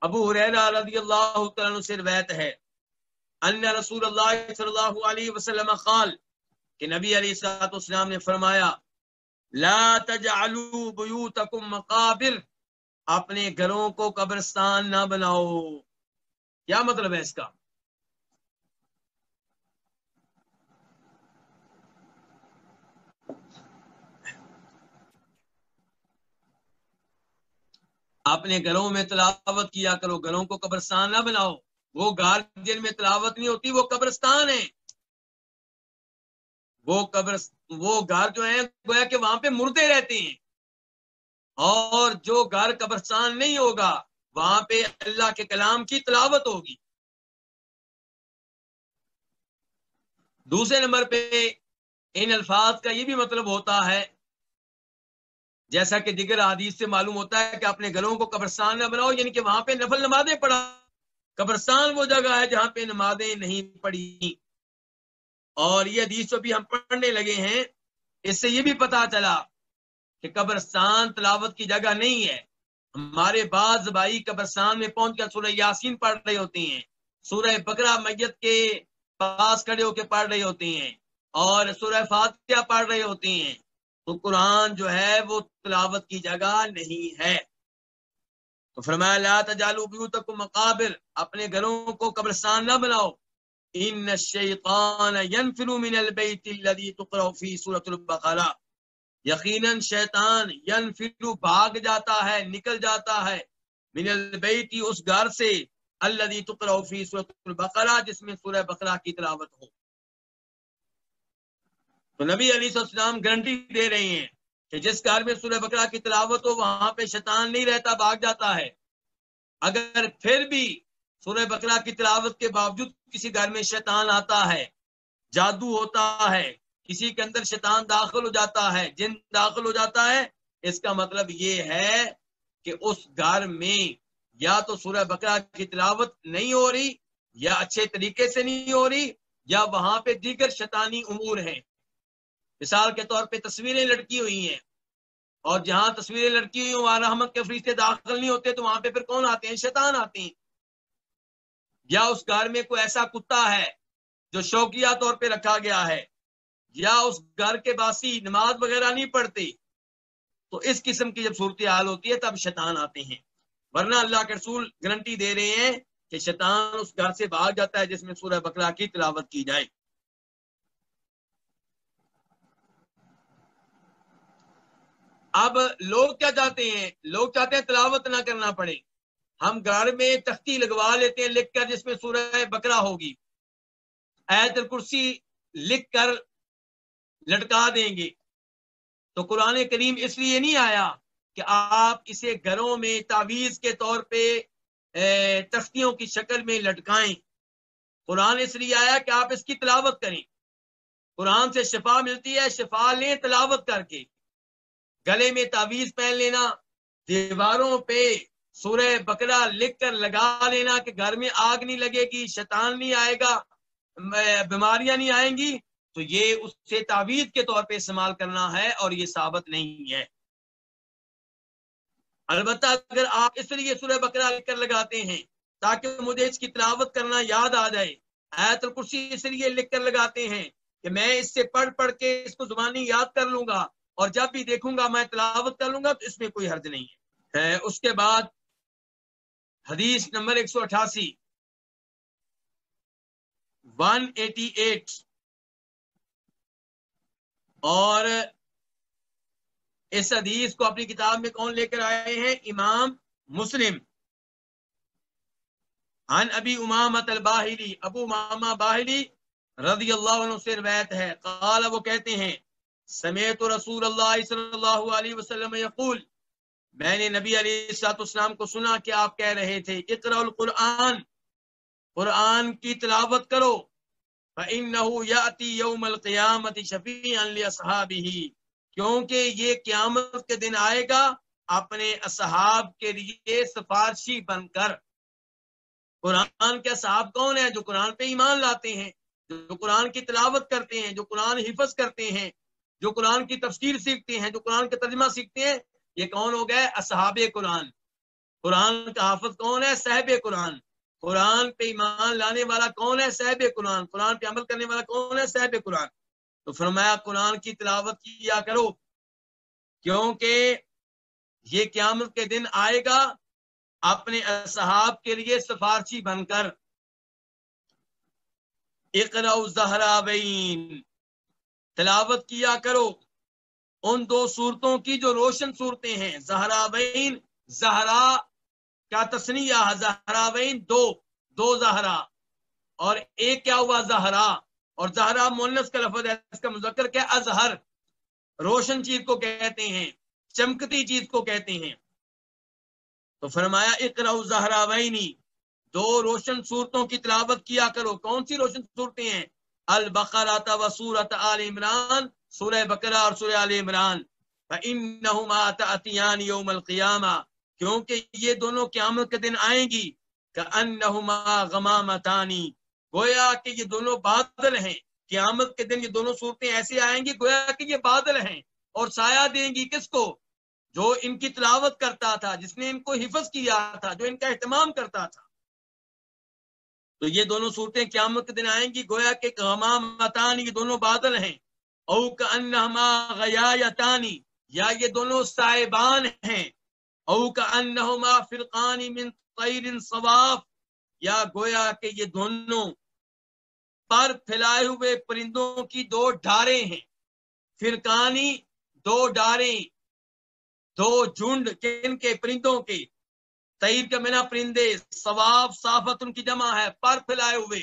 ابو حریرہ رضی اللہ عنہ سے روایت ہے۔ ان رسول اللہ صلی اللہ علیہ وسلم قال، کہ نبی علیہ السلاۃ اسلام نے فرمایا، لا تجعلوا بیوتکم مقابر۔ اپنے گھروں کو قبرستان نہ بناؤ۔ کیا مطلب ہے اس کا؟ اپنے گھروں میں تلاوت کیا کرو گھروں کو قبرستان نہ بناؤ۔ وہ گھر جن میں تلاوت نہیں ہوتی، وہ قبرستان ہے۔ وہ قبر وہ گھر جو ہیں، گویا کہ وہاں پہ مردے رہتے ہیں۔ اور جو گھر قبرستان نہیں ہوگا، وہاں پہ اللہ کے کلام کی تلاوت ہوگی۔ دوسرے نمبر پہ ان الفاظ کا یہ بھی مطلب ہوتا ہے، جیسا کہ دیگر حدیث سے معلوم ہوتا ہے کہ اپنے گھروں کو قبرستان نہ بناؤ یعنی کہ وہاں پہ نفل نمازیں پڑھا۔ قبرستان وہ جگہ ہے جہاں پہ نمازیں نہیں پڑھی۔ اور یہ حدیث جو بھی ہم پڑھنے لگے ہیں، اس سے یہ بھی پتا چلا کہ قبرستان تلاوت کی جگہ نہیں ہے۔ ہمارے بعض بھائی قبرستان میں پہنچ کر سورہ یاسین پڑھ رہے ہوتے ہیں۔ سورہ بکرا میت کے پاس کھڑے ہو کے پڑھ رہے ہوتے ہیں۔ اور سورہ فاتحہ پڑھ رہے ہوتے ہیں۔ تو قرآن جو ہے وہ تلاوت کی جگہ نہیں ہے۔ تو فرمایا، لا تجالو بیوتکم مقابر۔ اپنے گھروں کو قبرستان نہ بناؤ۔ ان الشیطان ينفر من البيت الذي تقرأ فيه سورة البقرہ۔ یقینا شیطان ينفر بھاگ جاتا ہے، نکل جاتا ہے۔ من البيت اس گھر سے۔ الذي تقرأ فيه سورة البقرہ، جس میں سورہ بقرہ کی تلاوت ہو۔ تو نبی علی السلام گارنٹی دے رہے ہیں کہ جس گھر میں سورہ بکرا کی تلاوت ہو، وہاں پہ شیطان نہیں رہتا، بھاگ جاتا ہے۔ اگر پھر بھی سورہ بکرا کی تلاوت کے باوجود کسی گھر میں شیطان آتا ہے، جادو ہوتا ہے کسی کے اندر شیطان داخل ہو جاتا ہے، جن داخل ہو جاتا ہے، اس کا مطلب یہ ہے کہ اس گھر میں یا تو سورہ بکرا کی تلاوت نہیں ہو رہی، یا اچھے طریقے سے نہیں ہو رہی، یا وہاں پہ دیگر شیطانی امور ہیں۔ مثال کے طور پہ تصویریں لڑکی ہوئی ہیں۔ اور جہاں تصویریں لڑکی ہوئی وہاں رحمت کے فرشتے داخل نہیں ہوتے، تو وہاں پہ پھر کون آتے ہیں؟ شیطان آتے ہیں۔ یا اس گھر میں کوئی ایسا کتا ہے جو شوقیہ طور پہ رکھا گیا ہے یا اس گھر کے باسی نماز وغیرہ نہیں پڑھتے، تو اس قسم کی جب صورتحال ہوتی ہے، تب شیطان آتے ہیں۔ ورنہ اللہ کے رسول گارنٹی دے رہے ہیں کہ شیطان اس گھر سے بھاگ جاتا ہے، جس میں سورہ بکرا کی تلاوت کی جائے۔ اب لوگ کیا چاہتے ہیں؟ لوگ چاہتے ہیں تلاوت نہ کرنا پڑے۔ ہم گھر میں تختی لگوا لیتے ہیں لکھ کر، جس میں سورہ بکرا ہوگی۔ ایت الکرسی لکھ کر لٹکا دیں گے۔ تو قرآن کریم اس لیے نہیں آیا کہ آپ اسے گھروں میں تعویذ کے طور پہ تختیوں کی شکل میں لٹکائیں۔ قرآن اس لیے آیا کہ آپ اس کی تلاوت کریں۔ قرآن سے شفا ملتی ہے، شفا لیں تلاوت کر کے۔ گلے میں تعویذ پہن لینا، دیواروں پہ سورہ بکرا لکھ کر لگا لینا کہ گھر میں آگ نہیں لگے گی، شیطان نہیں آئے گا بیماریاں نہیں آئیں گی۔ تو یہ اس سے تعویذ کے طور پہ استعمال کرنا ہے اور یہ ثابت نہیں ہے۔ البتہ اگر آپ اس لیے سورہ بکرا لکھ کر لگاتے ہیں تاکہ مجھے اس کی تلاوت کرنا یاد آ جائے ایت الکرسی اس لیے لکھ کر لگاتے ہیں کہ میں اس سے پڑھ پڑھ کے اس کو زبانی یاد کر لوں گا اور جب بھی دیکھوں گا میں تلاوت کر لوں گا تو اس میں کوئی حرج نہیں ہے، اس کے بعد حدیث نمبر ایک سو اٹھاسی۔ One eighty eight. اور اس حدیث کو اپنی کتاب میں کون لے کر آئے ہیں؟ امام مسلم۔ عن ابی امامت الباہلی، ابو ماما باہلی رضی اللہ عنہ سے روایت ہے۔ قال، وہ کہتے ہیں، سمیت رسول اللہ صلی اللہ علیہ وسلم یقول، میں نے نبی علیہ السلاط اسلام کو سنا کہ آپ کہہ رہے تھے اقرا القرآن، قرآن کی تلاوت کرو۔ فَإِنَّهُ يَأْتِي يَوْمَ الْقِيَامَةِ شَفِيعًا لِأَصْحَابِهِ۔ کیونکہ یہ قیامت کے دن آئے گا، اپنے اصحاب کے لیے سفارشی بن کر۔ قرآن کے اصحاب کون ہیں؟ جو قرآن پہ ایمان لاتے ہیں، جو قرآن کی تلاوت کرتے ہیں، جو قرآن حفظ کرتے ہیں، جو قرآن کی تفسیر سیکھتے ہیں، جو قرآن کا ترجمہ سیکھتے ہیں، یہ کون ہو گئے؟ اصحاب قرآن۔ قرآن کا حافظ کون ہے؟ صحب قرآن۔ قرآن پہ ایمان لانے والا کون ہے صحب قرآن؟ قرآن پہ عمل کرنے والا کون ہے صحب قرآن؟ تو فرمایا قرآن کی تلاوت کیا کرو، کیونکہ یہ قیامت کے دن آئے گا اپنے اصحاب کے لیے سفارشی بن کر۔ اقرا زہرابین تلاوت کیا کرو۔ ان دو صورتوں کی جو روشن صورتیں ہیں، زہرابین، زہرا کا تسنیہ زہرابین دو دو زہرا۔ اور ایک کیا ہوا؟ زہرا۔ اور زہرا مونس کا لفظ ہے، اس کا مذکر کیا؟ ازہر روشن چیز کو کہتے ہیں، چمکتی چیز کو کہتے ہیں۔ تو فرمایا اقرا زہرا وینی۔ دو روشن صورتوں کی تلاوت کیا کرو۔ کون سی روشن صورتیں ہیں؟ البقرات و سورت عال عمران، سورہ بقرہ اور سورہ عال عمران۔ فَإِنَّهُمَا تَأْتِيَانِ يَوْمَ الْقِيَامَةِ کیونکہ یہ دونوں قیامت کے دن آئیں گی۔ كَأَنَّهُمَا غَمَامَتَانِ گویا کہ یہ دونوں بادل ہیں۔ قیامت کے دن یہ دونوں صورتیں ایسے آئیں گی، گویا کہ یہ بادل ہیں۔ اور سایہ دیں گی کس کو؟ جو ان کی تلاوت کرتا تھا، جس نے ان کو حفظ کیا تھا، جو ان کا اہتمام کرتا تھا۔ تو یہ دونوں صورتیں قیامت کے دن آئیں گی، گویا کہ متان یہ دونوں بادل ہیں۔ او کا انہما غیا یا یہ دونوں صاحبان ہیں۔ او کا انہما فرقانی من طیر صواف، یا گویا کہ یہ دونوں پر پھیلائے ہوئے پرندوں کی دو ڈھاریں ہیں۔ فرقانی دو ڈاریں دو جھنڈ کن کے پرندوں کے۔ تعید کا مینا پرندے ثواب صافت ان کی جمع ہے، پر پھیلائے ہوئے۔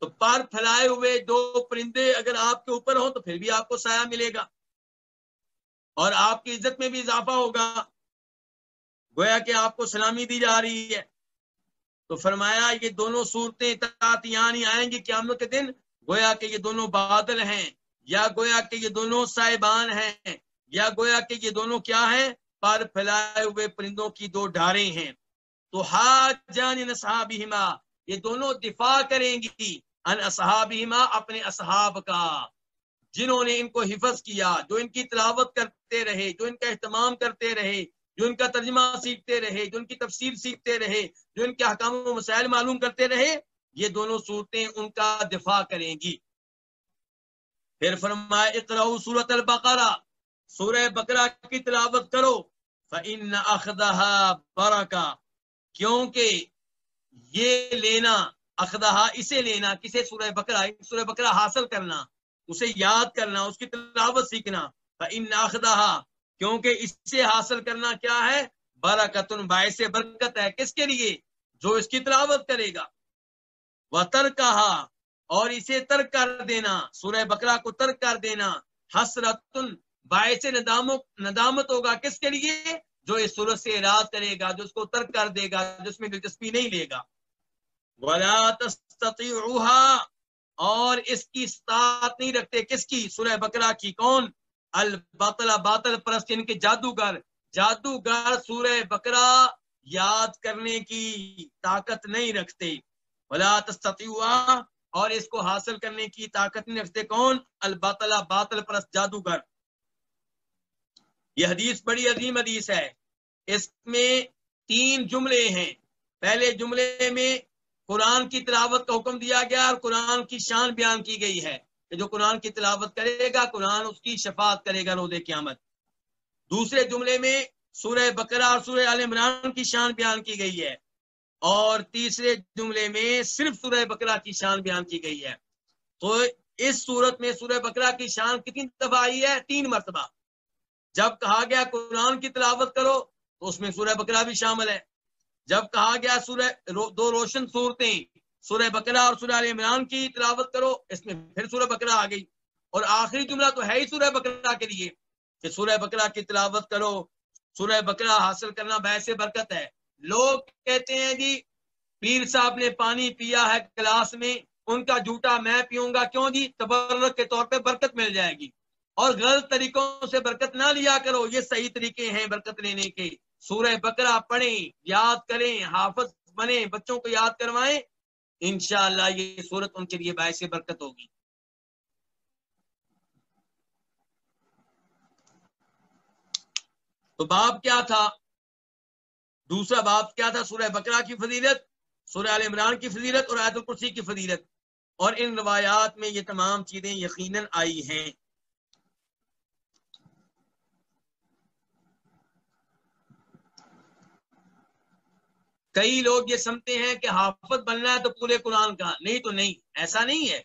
تو پر پھیلائے ہوئے دو پرندے اگر آپ کے اوپر ہوں تو پھر بھی آپ کو سایہ ملے گا۔ اور آپ کی عزت میں بھی اضافہ ہوگا۔ گویا کہ آپ کو سلامی دی جا رہی ہے۔ تو فرمایا، یہ دونوں صورتیں تاتیانی آئیں گی قیامت کے دن۔ گویا کہ یہ دونوں بادل ہیں، یا گویا کہ یہ دونوں صاحبان ہیں، یا گویا کہ یہ دونوں کیا ہیں؟ پر پھیلائے ہوئے پرندوں کی دو ڈھاریں ہیں۔ تو جان نصحابہما یہ دونوں دفاع کریں گی۔ ان اصحابہما، اپنے اصحاب کا۔ جنہوں نے ان کو حفظ کیا، جو ان کی تلاوت کرتے رہے، جو ان کا اہتمام کرتے رہے، جو ان کا ترجمہ سیکھتے رہے، جو ان کی تفسیر سیکھتے رہے، جو ان کے حکام و مسائل معلوم کرتے رہے، یہ دونوں صورتیں ان کا دفاع کریں گی۔ پھر فرمائے اقرأ سورت البقرہ۔ سورہ بقرہ کی تلاوت کرو۔ فَإِنَّ أَخْدَهَا بَرَكَ کیونکہ یہ لینا اخدہا اسے لینا، کسے سورہ بقرہ سورہ بقرہ حاصل کرنا۔ اسے یاد کرنا، اس کی تلاوت سیکھنا۔ فَإِنَّ أَخْدَهَا کیونکہ اس سے حاصل کرنا کیا ہے؟ برکتن باعث برکت ہے۔ کس کے لیے؟ جو اس کی تلاوت کرے گا۔ وہ ترکہا اور اسے ترک کر دینا۔ سورہ بقرہ کو ترک کر دینا۔ حسرتن باعث ندامت ہوگا۔ کس کے لیے؟ جو اس صورت سے اراد کرے گا، جو اس کو ترک کر دے گا جس میں دلچسپی نہیں لے گا۔ اور اس کی استاد نہیں رکھتے کس کی؟ سورہ بکرا کی کون؟ الباطل باطل پرست ان کے جادوگر۔ جادوگر سورہ بکرا یاد کرنے کی طاقت نہیں رکھتے۔ ولا تستطيعوا اور اس کو حاصل کرنے کی طاقت نہیں رکھتے کون؟ الباطل باطل پرست جادوگر۔ یہ حدیث بڑی عظیم حدیث ہے۔ اس میں تین جملے ہیں۔ پہلے جملے میں قرآن کی تلاوت کا حکم دیا گیا اور قرآن کی شان بیان کی گئی ہے کہ جو قرآن کی تلاوت کرے گا، قرآن اس کی شفاعت کرے گا روز قیامت۔ دوسرے جملے میں سورہ بقرہ اور سورہ عال عمران کی شان بیان کی گئی ہے۔ اور تیسرے جملے میں صرف سورہ بقرہ کی شان بیان کی گئی ہے۔ تو اس صورت میں سورہ بقرہ کی شان کتنی دفعہ آئی ہے؟ تین مرتبہ۔ جب کہا گیا قرآن کی تلاوت کرو تو اس میں سورہ بکرا بھی شامل ہے۔ جب کہا گیا سورہ دو روشن صورتیں، سورہ بکرا اور سورہ عمران کی تلاوت کرو، اس میں پھر سورہ بکرا آ گئی۔ اور آخری جملہ تو ہے ہی سورہ بکرا کے لیے کہ سورہ بکرا کی تلاوت کرو۔ سورہ بکرا حاصل کرنا بحث برکت ہے۔ لوگ کہتے ہیں جی پیر صاحب نے پانی پیا ہے کلاس میں، ان کا جھوٹا میں پیوں گا، کیوں جی؟ تبرک کے طور پہ برکت مل جائے گی۔ اور غلط طریقوں سے برکت نہ لیا کرو، یہ صحیح طریقے ہیں برکت لینے کے۔ سورہ بکرا پڑھیں، یاد کریں، حافظ بنے بچوں کو یاد کروائیں، انشاءاللہ یہ صورت ان کے لیے باعث برکت ہوگی۔ تو باب کیا تھا؟ دوسرا باب کیا تھا؟ سورہ بکرا کی فضیلت، سورہ عال عمران کی فضیلت اور آیت الکرسی کی فضیلت۔ اور ان روایات میں یہ تمام چیزیں یقیناً آئی ہیں۔ کئی لوگ یہ سمجھتے ہیں کہ حافظ بننا ہے تو پورے قرآن کا، نہیں تو نہیں، ایسا نہیں ہے۔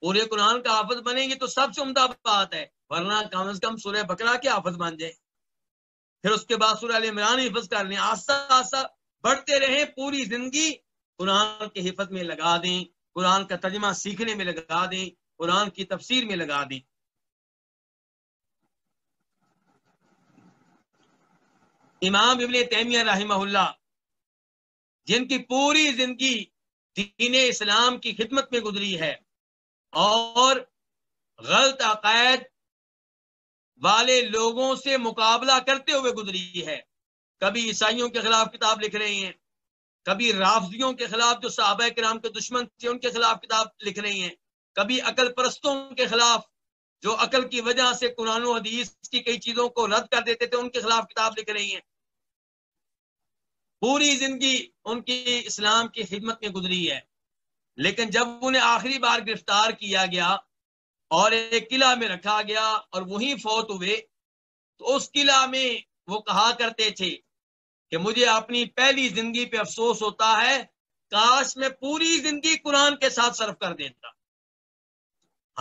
پورے قرآن کا حافظ بنیں گے تو سب سے عمدہ بات ہے، ورنہ کم از کم سورہ بکرا کے حافظ بن جائے پھر اس کے بعد سورہ علی عمران حفظ کر لیں۔ آستہ آستہ بڑھتے رہیں، پوری زندگی قرآن کے حفظ میں لگا دیں، قرآن کا ترجمہ سیکھنے میں لگا دیں، قرآن کی تفسیر میں لگا دیں۔ امام ابن تیمیہ رحمہ اللہ جن کی پوری زندگی دین اسلام کی خدمت میں گزری ہے اور غلط عقائد والے لوگوں سے مقابلہ کرتے ہوئے گزری ہے۔ کبھی عیسائیوں کے خلاف کتاب لکھ رہی ہیں، کبھی رافضیوں کے خلاف جو صحابہ کرام کے دشمن تھے ان کے خلاف کتاب لکھ رہی ہیں۔ کبھی عقل پرستوں کے خلاف جو عقل کی وجہ سے قرآن و حدیث کی کئی چیزوں کو رد کر دیتے تھے، ان کے خلاف کتاب لکھ رہی ہیں۔ پوری زندگی ان کی اسلام کی خدمت میں گزری ہے۔ لیکن جب انہیں آخری بار گرفتار کیا گیا اور ایک قلعہ میں رکھا گیا اور وہی فوت ہوئے، تو اس قلعہ میں وہ کہا کرتے تھے کہ مجھے اپنی پہلی زندگی پہ افسوس ہوتا ہے، کاش میں پوری زندگی قرآن کے ساتھ صرف کر دیتا۔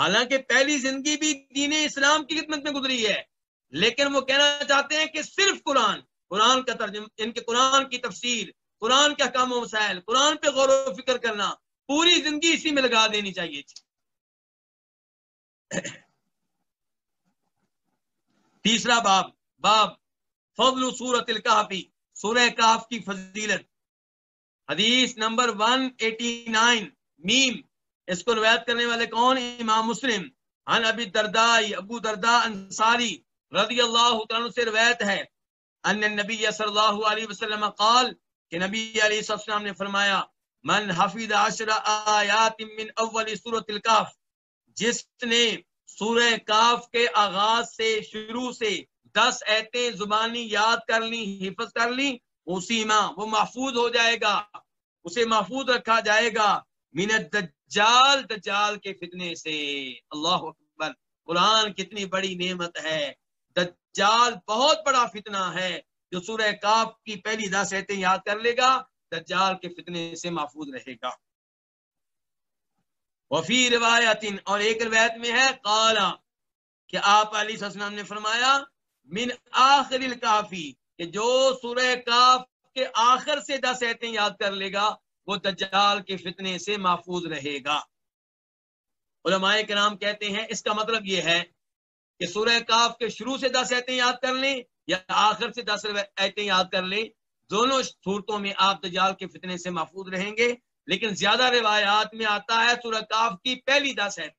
حالانکہ پہلی زندگی بھی دین اسلام کی خدمت میں گزری ہے، لیکن وہ کہنا چاہتے ہیں کہ صرف قرآن قرآن کا ترجمہ، ان کے قرآن کی تفسیر، قرآن کے حکام و مسائل، قرآن پہ غور و فکر کرنا، پوری زندگی اسی میں لگا دینی چاہیے تھی۔ تیسرا باب باب فضل سورت الکافی سورہ کاف کی فضیلت۔ حدیث نمبر 189 میم۔ اس کو روایت کرنے والے کون؟ امام مسلم۔ عن ابی دردائی ابو دردا انصاری رضی اللہ عنہ سے روایت ہے۔ ان النبی صلی اللہ علیہ وسلم قال کہ نبی علیہ السلام نے فرمایا، من حفظ عشر آیات من اول سورت الکاف جس نے سورہ کاف کے آغاز سے شروع سے دس ایتیں زبانی یاد کر لی حفظ کر لی اسی ماں وہ محفوظ ہو جائے گا، اسے محفوظ رکھا جائے گا من الدجال، دجال کے فتنے سے۔ اللہ اکبر، قرآن کتنی بڑی نعمت ہے۔ دجال بہت بڑا فتنہ ہے، جو سورہ کاف کی پہلی دس ایتیں یاد کر لے گا، دجال کے فتنے سے محفوظ رہے گا۔ وفی روایت، اور ایک روایت میں ہے قالا کہ آپ علی السلام نے فرمایا، من آخر الکافی کہ جو سورہ کاف کے آخر سے دس ایتیں یاد کر لے گا، وہ دجال کے فتنے سے محفوظ رہے گا۔ علماء کرام کہتے ہیں، اس کا مطلب یہ ہے کہ سورہ کاف کے شروع سے دس ایتیں یاد کر لیں یا آخر سے دس ایتیں یاد کر لیں، دونوں صورتوں میں آپ دجال کے فتنے سے محفوظ رہیں گے۔ لیکن زیادہ روایات میں آتا ہے سورہ کاف کی پہلی دس ہے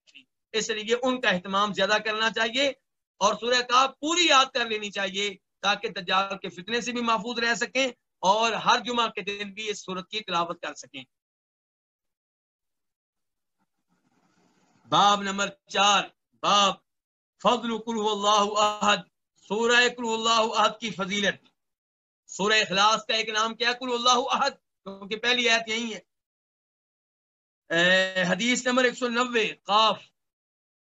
اس لیے ان کا اہتمام زیادہ کرنا چاہیے اور سورہ کاف پوری یاد کر لینی چاہیے تاکہ دجال کے فتنے سے بھی محفوظ رہ سکیں اور ہر جمعہ کے دن بھی اس صورت کی تلاوت کر سکیں۔ باب نمبر چار، باب فضل اللہ احد، سورہ اللہ احد کی فضیلت۔ سورہ اخلاص کا ایک نام کیا کل اللہ احد، کیونکہ پہلی آیت یہی ہے۔ حدیث نمبر ایک سو نوے، قاف۔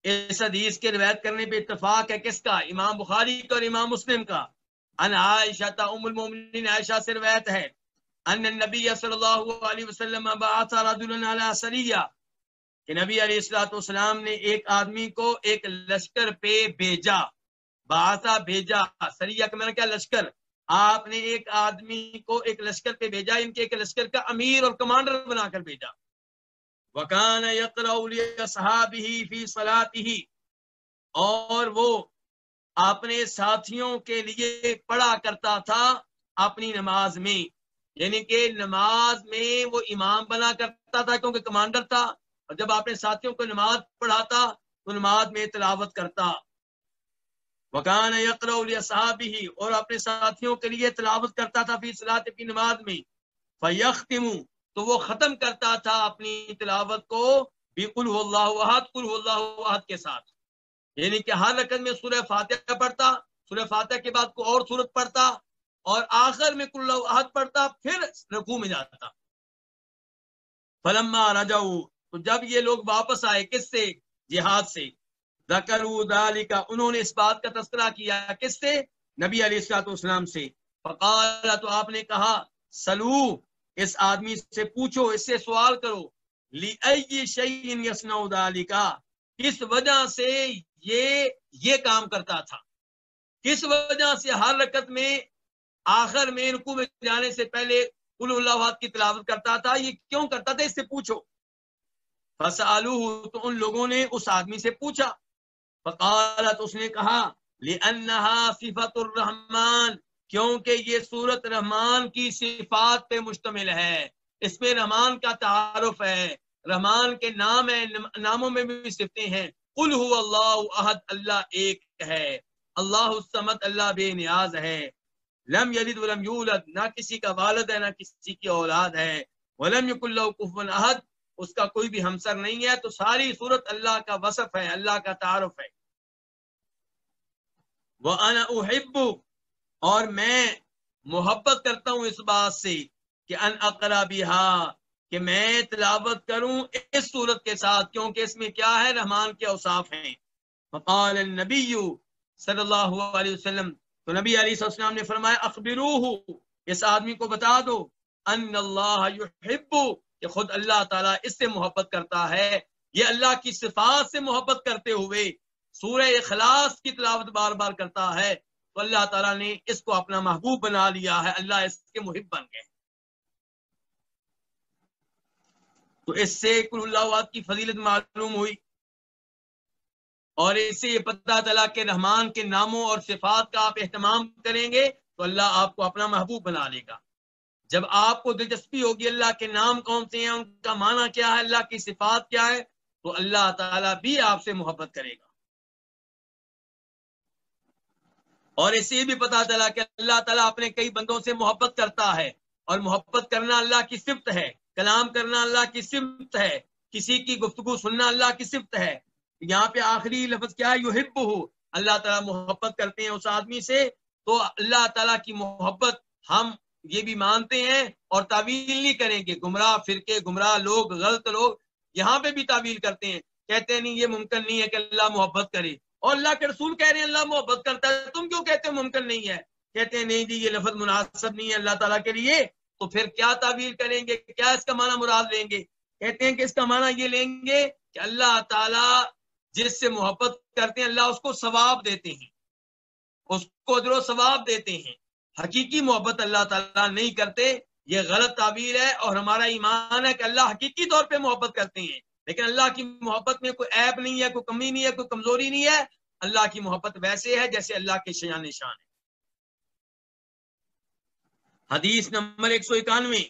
اس حدیث کے روایت کرنے پہ اتفاق ہے کس کا؟ امام بخاری کا اور امام مسلم کا۔ ان عائشہ ام المومنین عائشہ سے روایت ہے۔ ان النبی صلی اللہ علیہ وسلم بعث رجلا علی سریہ کہ نبی علیہ الصلوۃ والسلام نے ایک آدمی کو ایک لشکر پہ بھیجا بعثا بھیجا سریہ کا کیا لشکر۔ آپ نے ایک آدمی کو ایک لشکر پہ بھیجا، ان کے ایک لشکر کا امیر اور کمانڈر بنا کر بھیجا۔ وکان فی صلاته اور وہ اپنے ساتھیوں کے لیے پڑھا کرتا تھا اپنی نماز میں۔ یعنی کہ نماز میں وہ امام بنا کرتا تھا کیونکہ کمانڈر تھا۔ اور جب اپنے ساتھیوں کو نماز پڑھاتا تو نماز میں تلاوت کرتا۔ وکان یقر صاحب ہی اور اپنے ساتھیوں کے لیے تلاوت کرتا تھا فی صلاح کی نماز میں۔ فیختم تو وہ ختم کرتا تھا اپنی تلاوت کو بالکل اللہ وحد کل اللہ وحد کے ساتھ۔ یعنی کہ ہر رقم میں سورہ فاتحہ پڑھتا، سورہ فاتحہ کے بعد کو اور صورت پڑھتا اور آخر میں کل اللہ پڑھتا، پھر رکوع میں جاتا۔ فلما رجعو تو جب یہ لوگ واپس آئے، کس سے؟ جہاد سے۔ کا انہوں نے اس بات کا تذکرہ کیا، کس سے؟ نبی علیہ السلاط اسلام سے۔ فقال تو آپ نے کہا، سلو، اس آدمی سے پوچھو، اس سے سوال کرو۔ لی یسن کا کس وجہ سے یہ یہ کام کرتا تھا؟ کس وجہ سے ہر رکت میں، آخر میں رکو میں جانے سے پہلے اللہ کی تلاوت کرتا تھا؟ یہ کیوں کرتا تھا؟ اس سے پوچھو۔ فسالو تو ان لوگوں نے اس آدمی سے پوچھا، فقالت، اس نے کہا، لِأَنَّهَا صِفَةُ الرحمن، کیونکہ یہ صورت رحمان کی صفات پہ مشتمل ہے۔ اس میں رحمان کا تعارف ہے، رحمان کے نام ہے، ناموں میں بھی صفتیں ہیں۔ قل هو اللہ احد اللہ ایک ہے۔ اللہ السمت اللہ بے نیاز ہے۔ لم یلد ولم یولد، نہ کسی کا والد ہے، نہ کسی کی اولاد ہے۔ ولم یکن له کفوا احد اس کا کوئی بھی ہمسر نہیں ہے، تو ساری صورت اللہ کا وصف ہے، اللہ کا تعارف ہے۔ وہ احب اور میں محبت کرتا ہوں اس بات سے کہ ان اقرا کہ میں تلاوت کروں اس صورت کے ساتھ، کیونکہ اس میں کیا ہے؟ رحمان کے اوصاف ہیں۔ فقال النبی صلی اللہ علیہ وسلم، تو نبی علیہ السلام نے فرمایا اخبروہ اس آدمی کو بتا دو ان اللہ یحب کہ خود اللہ تعالیٰ اس سے محبت کرتا ہے، یہ اللہ کی صفات سے محبت کرتے ہوئے سورہ اخلاص کی تلاوت بار بار کرتا ہے، تو اللہ تعالیٰ نے اس کو اپنا محبوب بنا لیا ہے، اللہ اس کے محب بن گئے۔ تو اس سے کل اللہ کی فضیلت معلوم ہوئی۔ اور اس سے یہ پتہ چلا کہ رحمان کے ناموں اور صفات کا آپ اہتمام کریں گے، تو اللہ آپ کو اپنا محبوب بنا لے گا۔ جب آپ کو دلچسپی ہوگی اللہ کے نام کون سے ہیں، ان کا معنی کیا ہے، اللہ کی صفات کیا ہے تو اللہ تعالیٰ بھی آپ سے محبت کرے گا۔ اور اس سے بھی پتا چلا کہ اللہ تعالیٰ اپنے کئی بندوں سے محبت کرتا ہے۔ اور محبت کرنا اللہ کی صفت ہے، کلام کرنا اللہ کی صفت ہے، کسی کی گفتگو سننا اللہ کی صفت ہے۔ یہاں پہ آخری لفظ کیا ہے یحب ہو اللہ تعالیٰ محبت کرتے ہیں اس آدمی سے، تو اللہ تعالیٰ کی محبت ہم یہ بھی مانتے ہیں اور تعویل نہیں کریں گے گمراہ فرقے، گمراہ لوگ، غلط لوگ یہاں پہ بھی تعویل کرتے ہیں۔ کہتے ہیں نہیں یہ ممکن نہیں ہے کہ اللہ محبت کرے۔ اور اللہ کے رسول کہہ رہے ہیں اللہ محبت کرتا ہے۔ تم کیوں کہتے ہیں ممکن نہیں ہے؟ کہتے ہیں نہیں جی یہ لفظ مناسب نہیں ہے اللہ تعالیٰ کے لیے۔ تو پھر کیا تعویل کریں گے؟ کیا اس کا معنی مراد لیں گے؟ کہتے ہیں کہ اس کا معنی یہ لیں گے کہ اللہ تعالیٰ جس سے محبت کرتے ہیں، اللہ اس کو ثواب دیتے ہیں۔ اس کو ادھر ثواب دیتے ہیں۔ حقیقی محبت اللہ تعالیٰ نہیں کرتے، یہ غلط تعبیر ہے اور ہمارا ایمان ہے کہ اللہ حقیقی طور پہ محبت کرتے ہیں۔ لیکن اللہ کی محبت میں کوئی عیب نہیں ہے، کوئی کمی نہیں ہے، کوئی کمزوری نہیں ہے۔ اللہ کی محبت ویسے ہے جیسے اللہ کے شیان نشان ہے۔ حدیث نمبر ایک سو اکانوے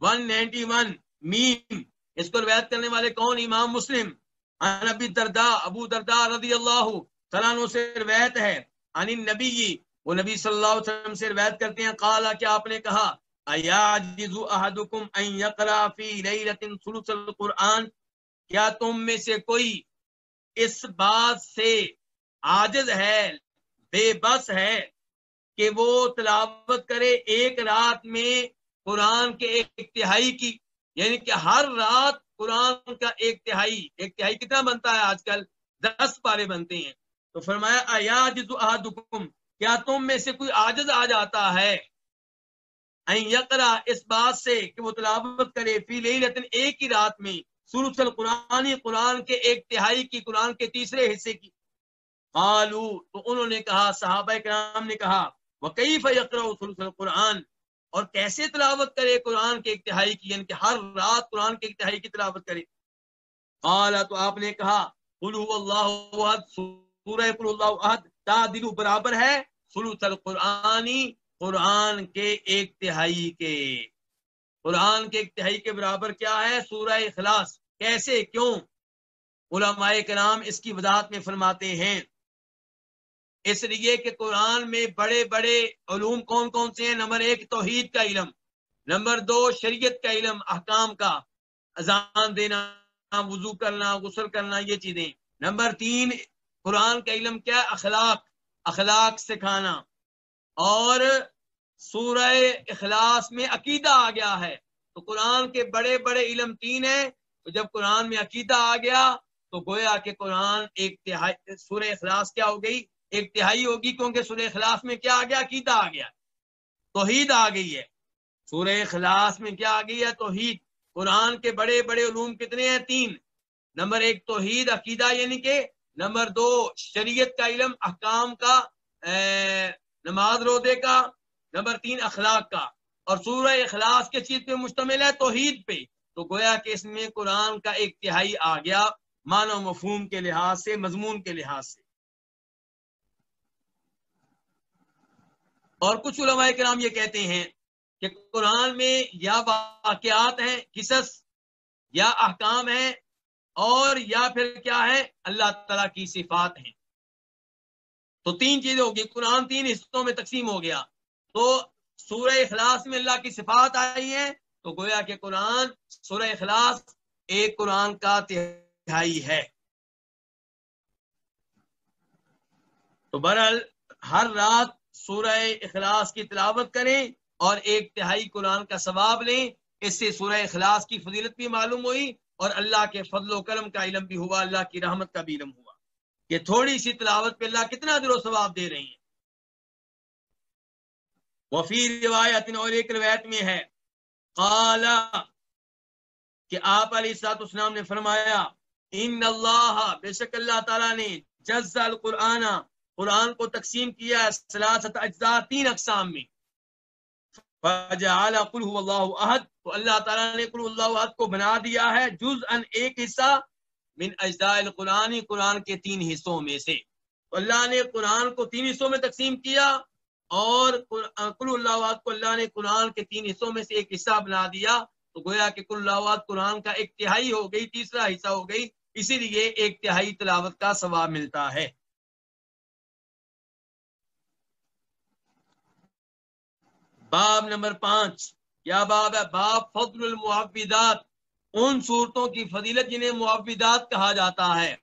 ون نائنٹی ون میم۔ اس کو روایت کرنے والے کون؟ امام مسلم۔ ابی دردا ابو دردا رضی اللہ سے روایت ہے۔ ان نبی وہ نبی صلی اللہ علیہ وسلم سے روایت کرتے ہیں، قالا کیا آپ نے کہا احدکم ان یقرا فی لیلت ثلث القرآن؟ کیا تم میں سے کوئی اس بات سے عاجز ہے، بے بس ہے کہ وہ تلاوت کرے ایک رات میں قرآن کے ایک تہائی کی؟ یعنی کہ ہر رات قرآن کا ایک تہائی ایک تہائی کتنا بنتا ہے آج کل؟ دس پارے بنتے ہیں۔ تو فرمایا ایاجز احدکم کیا تم میں سے کوئی آجز آ جاتا ہے؟ یقرا اس بات سے کہ وہ تلاوت کرے فی لیلتن ایک ہی رات میں۔ سورت القرآن، قرآن کے ایک تہائی کی، قرآن کے تیسرے حصے کی۔ قالو، تو انہوں نے کہا، صحابہ کرام نے کہا وہ کئی فیقرا سورت القرآن؟ اور کیسے تلاوت کرے قرآن کے ایک تہائی کی؟ یعنی کہ ہر رات قرآن کے ایک تہائی کی تلاوت کرے۔ قالا، تو آپ نے کہا، قل اللہ احد سورہ قل اللہ احد تا دلو برابر ہے سلوت القرآنی، قرآن کے ایک تہائی کے۔ قرآن کے ایک تہائی کے برابر کیا ہے؟ سورہ اخلاص۔ کیسے؟ کیوں؟ علماء کرام اس کی وضاحت میں فرماتے ہیں۔ اس لیے کہ قرآن میں بڑے بڑے علوم کون کون سے ہیں؟ نمبر ایک، توحید کا علم۔ نمبر دو، شریعت کا علم، احکام کا۔ اذان دینا، وضو کرنا، غسل کرنا، یہ چیزیں۔ نمبر تین قرآن کا علم کیا؟ اخلاق اخلاق سکھانا۔ اور سورہ اخلاص میں عقیدہ آ گیا ہے۔ تو قرآن کے بڑے بڑے علم تین ہیں۔ تو جب قرآن میں عقیدہ آ گیا، تو گویا کہ قرآن ایک تہائی، سورہ اخلاص کیا ہو گئی؟ ایک تہائی ہوگی کیونکہ سورہ اخلاص میں کیا آ گیا؟ عقیدہ آ گیا۔ توحید آ گئی ہے۔ سورہ اخلاص میں کیا آ گئی ہے؟ توحید۔ قرآن کے بڑے بڑے علوم کتنے ہیں؟ تین۔ نمبر ایک توحید، عقیدہ یعنی کہ نمبر دو، شریعت کا علم، احکام کا نماز روزے کا، نمبر تین، اخلاق کا۔ اور سورہ اخلاص کے چیز پہ مشتمل ہے، توحید پہ۔ تو گویا کہ اس میں قرآن کا ایک تہائی آ گیا، معنی و مفہوم کے لحاظ سے، مضمون کے لحاظ سے۔ اور کچھ علماء کرام یہ کہتے ہیں کہ قرآن میں یا واقعات ہیں، قصص یا احکام ہیں اور یا پھر کیا ہے؟ اللہ تعالیٰ کی صفات ہیں۔ تو تین چیزیں ہوگی قرآن تین حصوں میں تقسیم ہو گیا۔ تو سورہ اخلاص میں اللہ کی صفات آئی ہیں۔ تو گویا کہ قرآن سورہ اخلاص ایک قرآن کا تہائی ہے۔ تو برحال ہر رات سورہ اخلاص کی تلاوت کریں اور ایک تہائی قرآن کا ثواب لیں۔ اس سے سورہ اخلاص کی فضیلت بھی معلوم ہوئی۔ اور اللہ کے فضل و کرم کا علم بھی ہوا، اللہ کی رحمت کا بھی علم ہوا۔ کہ تھوڑی سی تلاوت پہ اللہ کتنا دل و ثواب دے رہی ہیں۔ وفی روایت اور ایک روایت میں ہے قالا کہ آپ علیہ السلاط اسلام نے فرمایا، ان اللہ، بے شک اللہ تعالیٰ نے جز القرآن، قرآن کو تقسیم کیا سلاست اجزاء تین اقسام میں۔ فجعل قل هو اللہ احد تو اللہ تعالیٰ نے قل اللہ کو بنا دیا ہے جز ان ایک حصہ من اجزاء القرآن، قرآن کے تین حصوں میں سے۔ تو اللہ نے قرآن کو تین حصوں میں تقسیم کیا اور کل اللہ کو اللہ نے قرآن کے تین حصوں میں سے ایک حصہ بنا دیا۔ تو گویا کہ کل اللہ قرآن کا ایک تہائی ہو گئی، تیسرا حصہ ہو گئی۔ اسی لیے ایک تہائی تلاوت کا ثواب ملتا ہے۔ باب نمبر پانچ۔ کیا باب ہے؟ باب فضل المعبدات ان صورتوں کی فضیلت جنہیں معبدات کہا جاتا ہے۔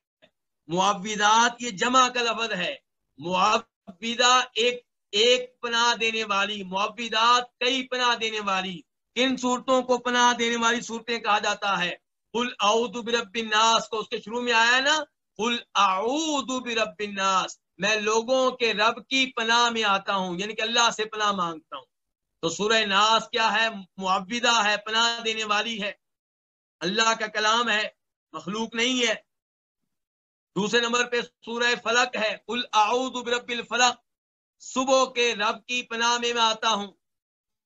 معبدات یہ جمع کا لفظ ہے۔ معبدہ ایک ایک پناہ دینے والی معبدات کئی پناہ دینے والی، کن صورتوں کو پناہ دینے والی صورتیں کہا جاتا ہے؟ قل اعوذ برب الناس کو اس کے شروع میں آیا نا؟ قل اعوذ برب الناس۔ میں لوگوں کے رب کی پناہ میں آتا ہوں یعنی کہ اللہ سے پناہ مانگتا ہوں۔ تو سورہ ناس کیا ہے؟ معبدہ ہے، پناہ دینے والی ہے۔ اللہ کا کلام ہے، مخلوق نہیں ہے۔ دوسرے نمبر پہ سورہ فلق ہے۔ قل اعوذ برب الفلق۔ صبح کے رب کی پناہ میں میں آتا ہوں۔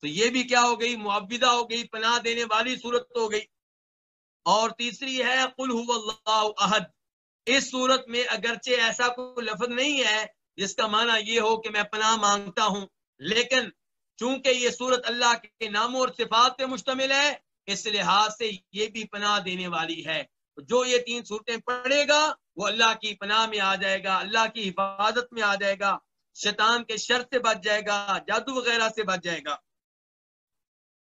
تو یہ بھی کیا ہو گئی؟ معبدہ ہو گئی، پناہ دینے والی صورت ہو گئی۔ اور تیسری ہے، قل هو اللہ احد۔ اس صورت میں اگرچہ ایسا کوئی لفظ نہیں ہے، جس کا معنی یہ ہو کہ میں پناہ مانگتا ہوں، لیکن چونکہ یہ صورت اللہ کے ناموں اور صفات پہ مشتمل ہے، اس لحاظ سے یہ بھی پناہ دینے والی ہے۔ جو یہ تین صورتیں پڑھے گا، وہ اللہ کی پناہ میں آ جائے گا، اللہ کی حفاظت میں آ جائے گا، شیطان کے شر سے بچ جائے گا، جادو وغیرہ سے بچ جائے گا۔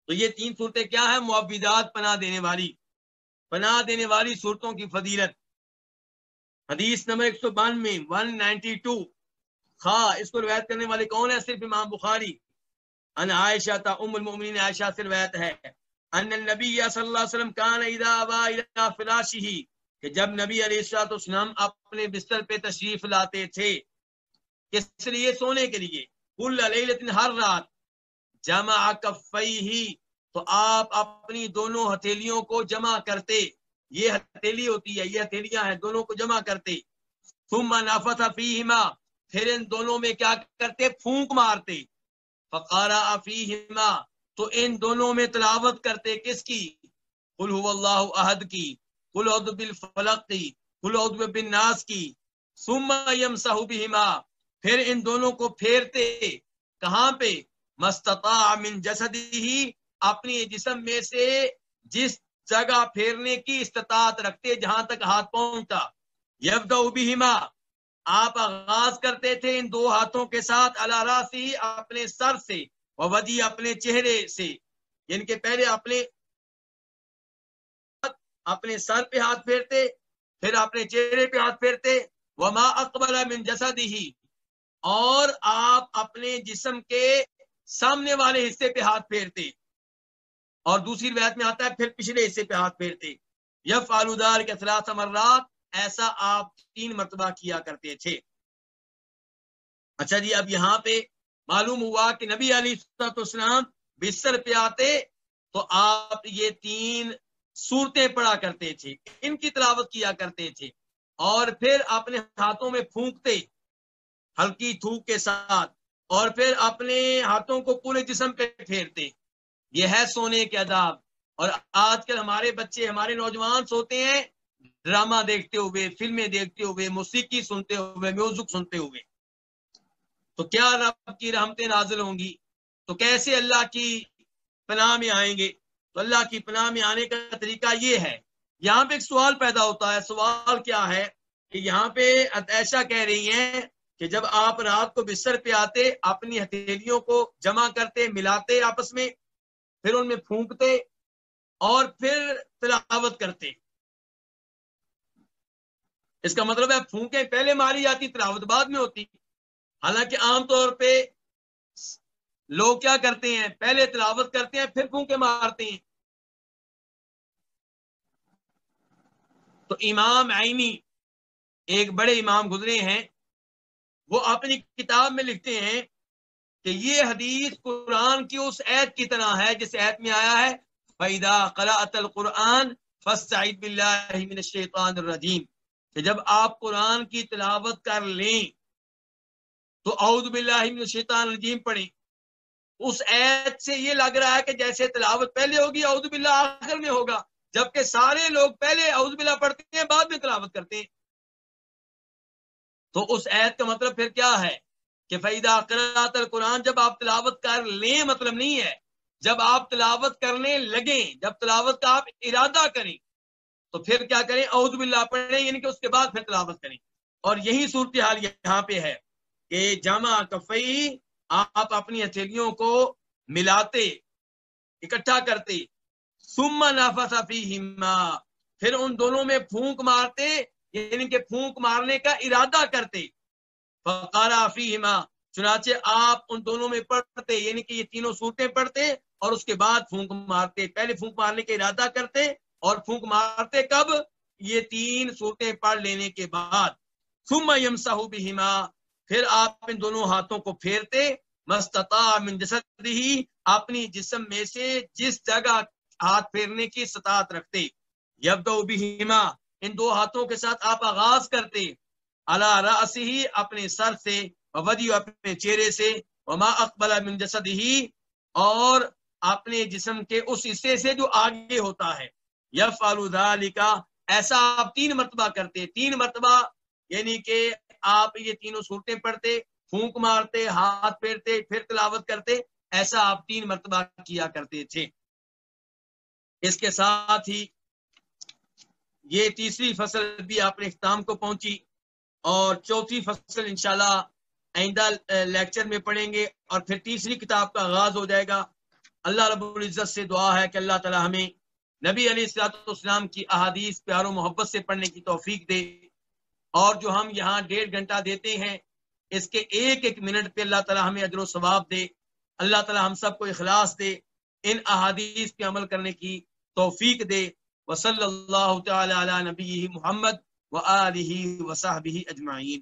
تو یہ تین صورتیں کیا ہیں؟ معبدات پناہ دینے والی۔ پناہ دینے والی صورتوں کی فضیلت۔ حدیث نمبر ایک سو بانوے ون نائنٹی ٹو خواہ، اس کو روایت کرنے والے کون ہے صرف امام بخاری۔ ان عائشہ تا ام المؤمنین عائشہ سے روایت ہے، ان النبی صلی اللہ علیہ وسلم کان اذا ابا الى فراشہ کہ جب نبی علیہ الصلوۃ والسلام اپنے بستر پہ تشریف لاتے تھے، کس لیے؟ سونے کے لیے۔ کل لیلت ہر رات جمع کفیہ، تو آپ اپنی دونوں ہتھیلیوں کو جمع کرتے۔ یہ ہتھیلی ہوتی ہے، یہ ہتھیلیاں ہیں، دونوں کو جمع کرتے۔ ثم نفث فیہما، پھر ان دونوں میں کیا کرتے؟ پھونک مارتے۔ فقارا فیہما تو ان دونوں میں تلاوت کرتے کس کی؟ قل هو اللہ احد کی، قل اعوذ بالفلق کی، قل اعوذ بالناس کی۔ ثم يمسح بهما، پھر ان دونوں کو پھیرتے کہاں پہ؟ مستطاع من جسدی ہی اپنی جسم میں سے جس جگہ پھیرنے کی استطاعت رکھتے جہاں تک ہاتھ پہنچتا۔ یبدا بہما آپ آغاز کرتے تھے ان دو ہاتھوں کے ساتھ اللہ راسی اپنے سر سے وودی اپنے چہرے سے یعنی کہ پہلے اپنے اپنے سر پہ ہاتھ پھیرتے، پھر اپنے چہرے پہ ہاتھ پھیرتے، وما اقبل من جسدی ہی اور آپ اپنے جسم کے سامنے والے حصے پہ ہاتھ پھیرتے۔ اور دوسری روایت میں آتا ہے، پھر پچھلے حصے پہ ہاتھ پھیرتے۔ یف آلودار کے اثرات مرات ایسا آپ تین مرتبہ کیا کرتے تھے۔ اچھا جی اب یہاں پہ معلوم ہوا کہ نبی علی اسلام بستر پہ آتے تو آپ یہ تین صورتیں پڑا کرتے تھے، ان کی تلاوت کیا کرتے تھے اور پھر اپنے ہاتھوں میں پھونکتے، ہلکی تھوک کے ساتھ، اور پھر اپنے ہاتھوں کو پورے جسم پہ پھیرتے۔ یہ ہے سونے کے اداب اور آج کل ہمارے بچے، ہمارے نوجوان سوتے ہیں ڈرامہ دیکھتے ہوئے، فلمیں دیکھتے ہوئے، موسیقی سنتے ہوئے، میوزک سنتے ہوئے۔ تو کیا رب کی رحمتیں نازل ہوں گی؟ تو کیسے اللہ کی پناہ میں آئیں گے؟ تو اللہ کی پناہ میں آنے کا طریقہ یہ ہے، یہاں پہ ایک سوال پیدا ہوتا ہے۔ سوال کیا ہے کہ یہاں پہ ایسا کہہ رہی ہیں کہ جب آپ رات کو بستر پہ آتے، اپنی ہتھیلیوں کو جمع کرتے، ملاتے آپس میں، پھر ان میں پھونکتے اور پھر تلاوت کرتے۔ اس کا مطلب ہے پھونکیں پہلے ماری جاتی تلاوت بعد میں ہوتی۔ حالانکہ عام طور پہ لوگ کیا کرتے ہیں؟ پہلے تلاوت کرتے ہیں، پھر پھونکے مارتے ہیں۔ تو امام عینی ایک بڑے امام گزرے ہیں۔ وہ اپنی کتاب میں لکھتے ہیں کہ یہ حدیث قرآن کی اس عید کی طرح ہے، جس عید میں آیا ہے فیدا قرآت القرآن فسعید باللہ من الشیطان الرجیم کہ جب آپ قرآن کی تلاوت کر لیں، تو اعوذ باللہ من الشیطان الرجیم پڑھیں۔ اس عید سے یہ لگ رہا ہے کہ جیسے تلاوت پہلے ہوگی، اعوذ باللہ آخر میں ہوگا، جبکہ سارے لوگ پہلے اعوذ باللہ پڑھتے ہیں، بعد میں تلاوت کرتے ہیں۔ تو اس عید کا مطلب پھر کیا ہے؟ کہ فیدہ قرآت القرآن، جب آپ تلاوت کر لیں مطلب نہیں ہے۔ جب آپ تلاوت کرنے لگیں، جب تلاوت کا آپ ارادہ کریں تو پھر کیا کریں؟ اعوذ باللہ پڑھیں یعنی کہ اس کے بعد پھر تلاوت کریں۔ اور یہی صورتحال یہاں پہ ہے کہ جامع کفئی آپ اپنی ہتھیلیوں کو ملاتے، اکٹھا کرتے سما نافا پھر ان دونوں میں پھونک مارتے یعنی کہ پھونک مارنے کا ارادہ کرتے۔ فقارا فیما چنانچہ آپ ان دونوں میں پڑھتے یعنی کہ یہ تینوں صورتیں پڑھتے اور اس کے بعد پھونک مارتے۔ پہلے پھونک مارنے کا ارادہ کرتے اور پھونک مارتے کب؟ یہ تین صورتیں پڑھ لینے کے بعد۔ سما یم سہو پھر آپ ان دونوں ہاتھوں کو پھیرتے، مستطاع من جسد ہی اپنی جسم میں سے جس جگہ ہاتھ پھیرنے کی سطاعت رکھتے۔ یب بہما، ان دو ہاتھوں کے ساتھ آپ آغاز کرتے۔ اللہ راسی ہی اپنے سر سے ودیو اپنے چہرے سے۔ وما اقبل من جسد ہی اور اپنے جسم کے اس حصے سے جو آگے ہوتا ہے۔ یف کا ایسا آپ تین مرتبہ کرتے، تین مرتبہ یعنی کہ آپ یہ تینوں صورتیں پڑھتے، پھونک مارتے، ہاتھ پھیرتے، پھر تلاوت کرتے، ایسا آپ تین مرتبہ کیا کرتے تھے۔ اس کے ساتھ ہی یہ تیسری فصل بھی آپ نے اختتام کو پہنچی اور چوتھی فصل انشاءاللہ آئندہ لیکچر میں پڑھیں گے اور پھر تیسری کتاب کا آغاز ہو جائے گا۔ اللہ رب العزت سے دعا ہے کہ اللہ تعالی ہمیں نبی علیہ السلاۃ والسلام کی احادیث پیار و محبت سے پڑھنے کی توفیق دے اور جو ہم یہاں ڈیڑھ گھنٹہ دیتے ہیں، اس کے ایک ایک منٹ پہ اللہ تعالی ہمیں اجر و ثواب دے، اللہ تعالی ہم سب کو اخلاص دے، ان احادیث پہ عمل کرنے کی توفیق دے۔ وصلی اللہ تعالی علی نبی محمد و علیہ وصحبہ اجمعین۔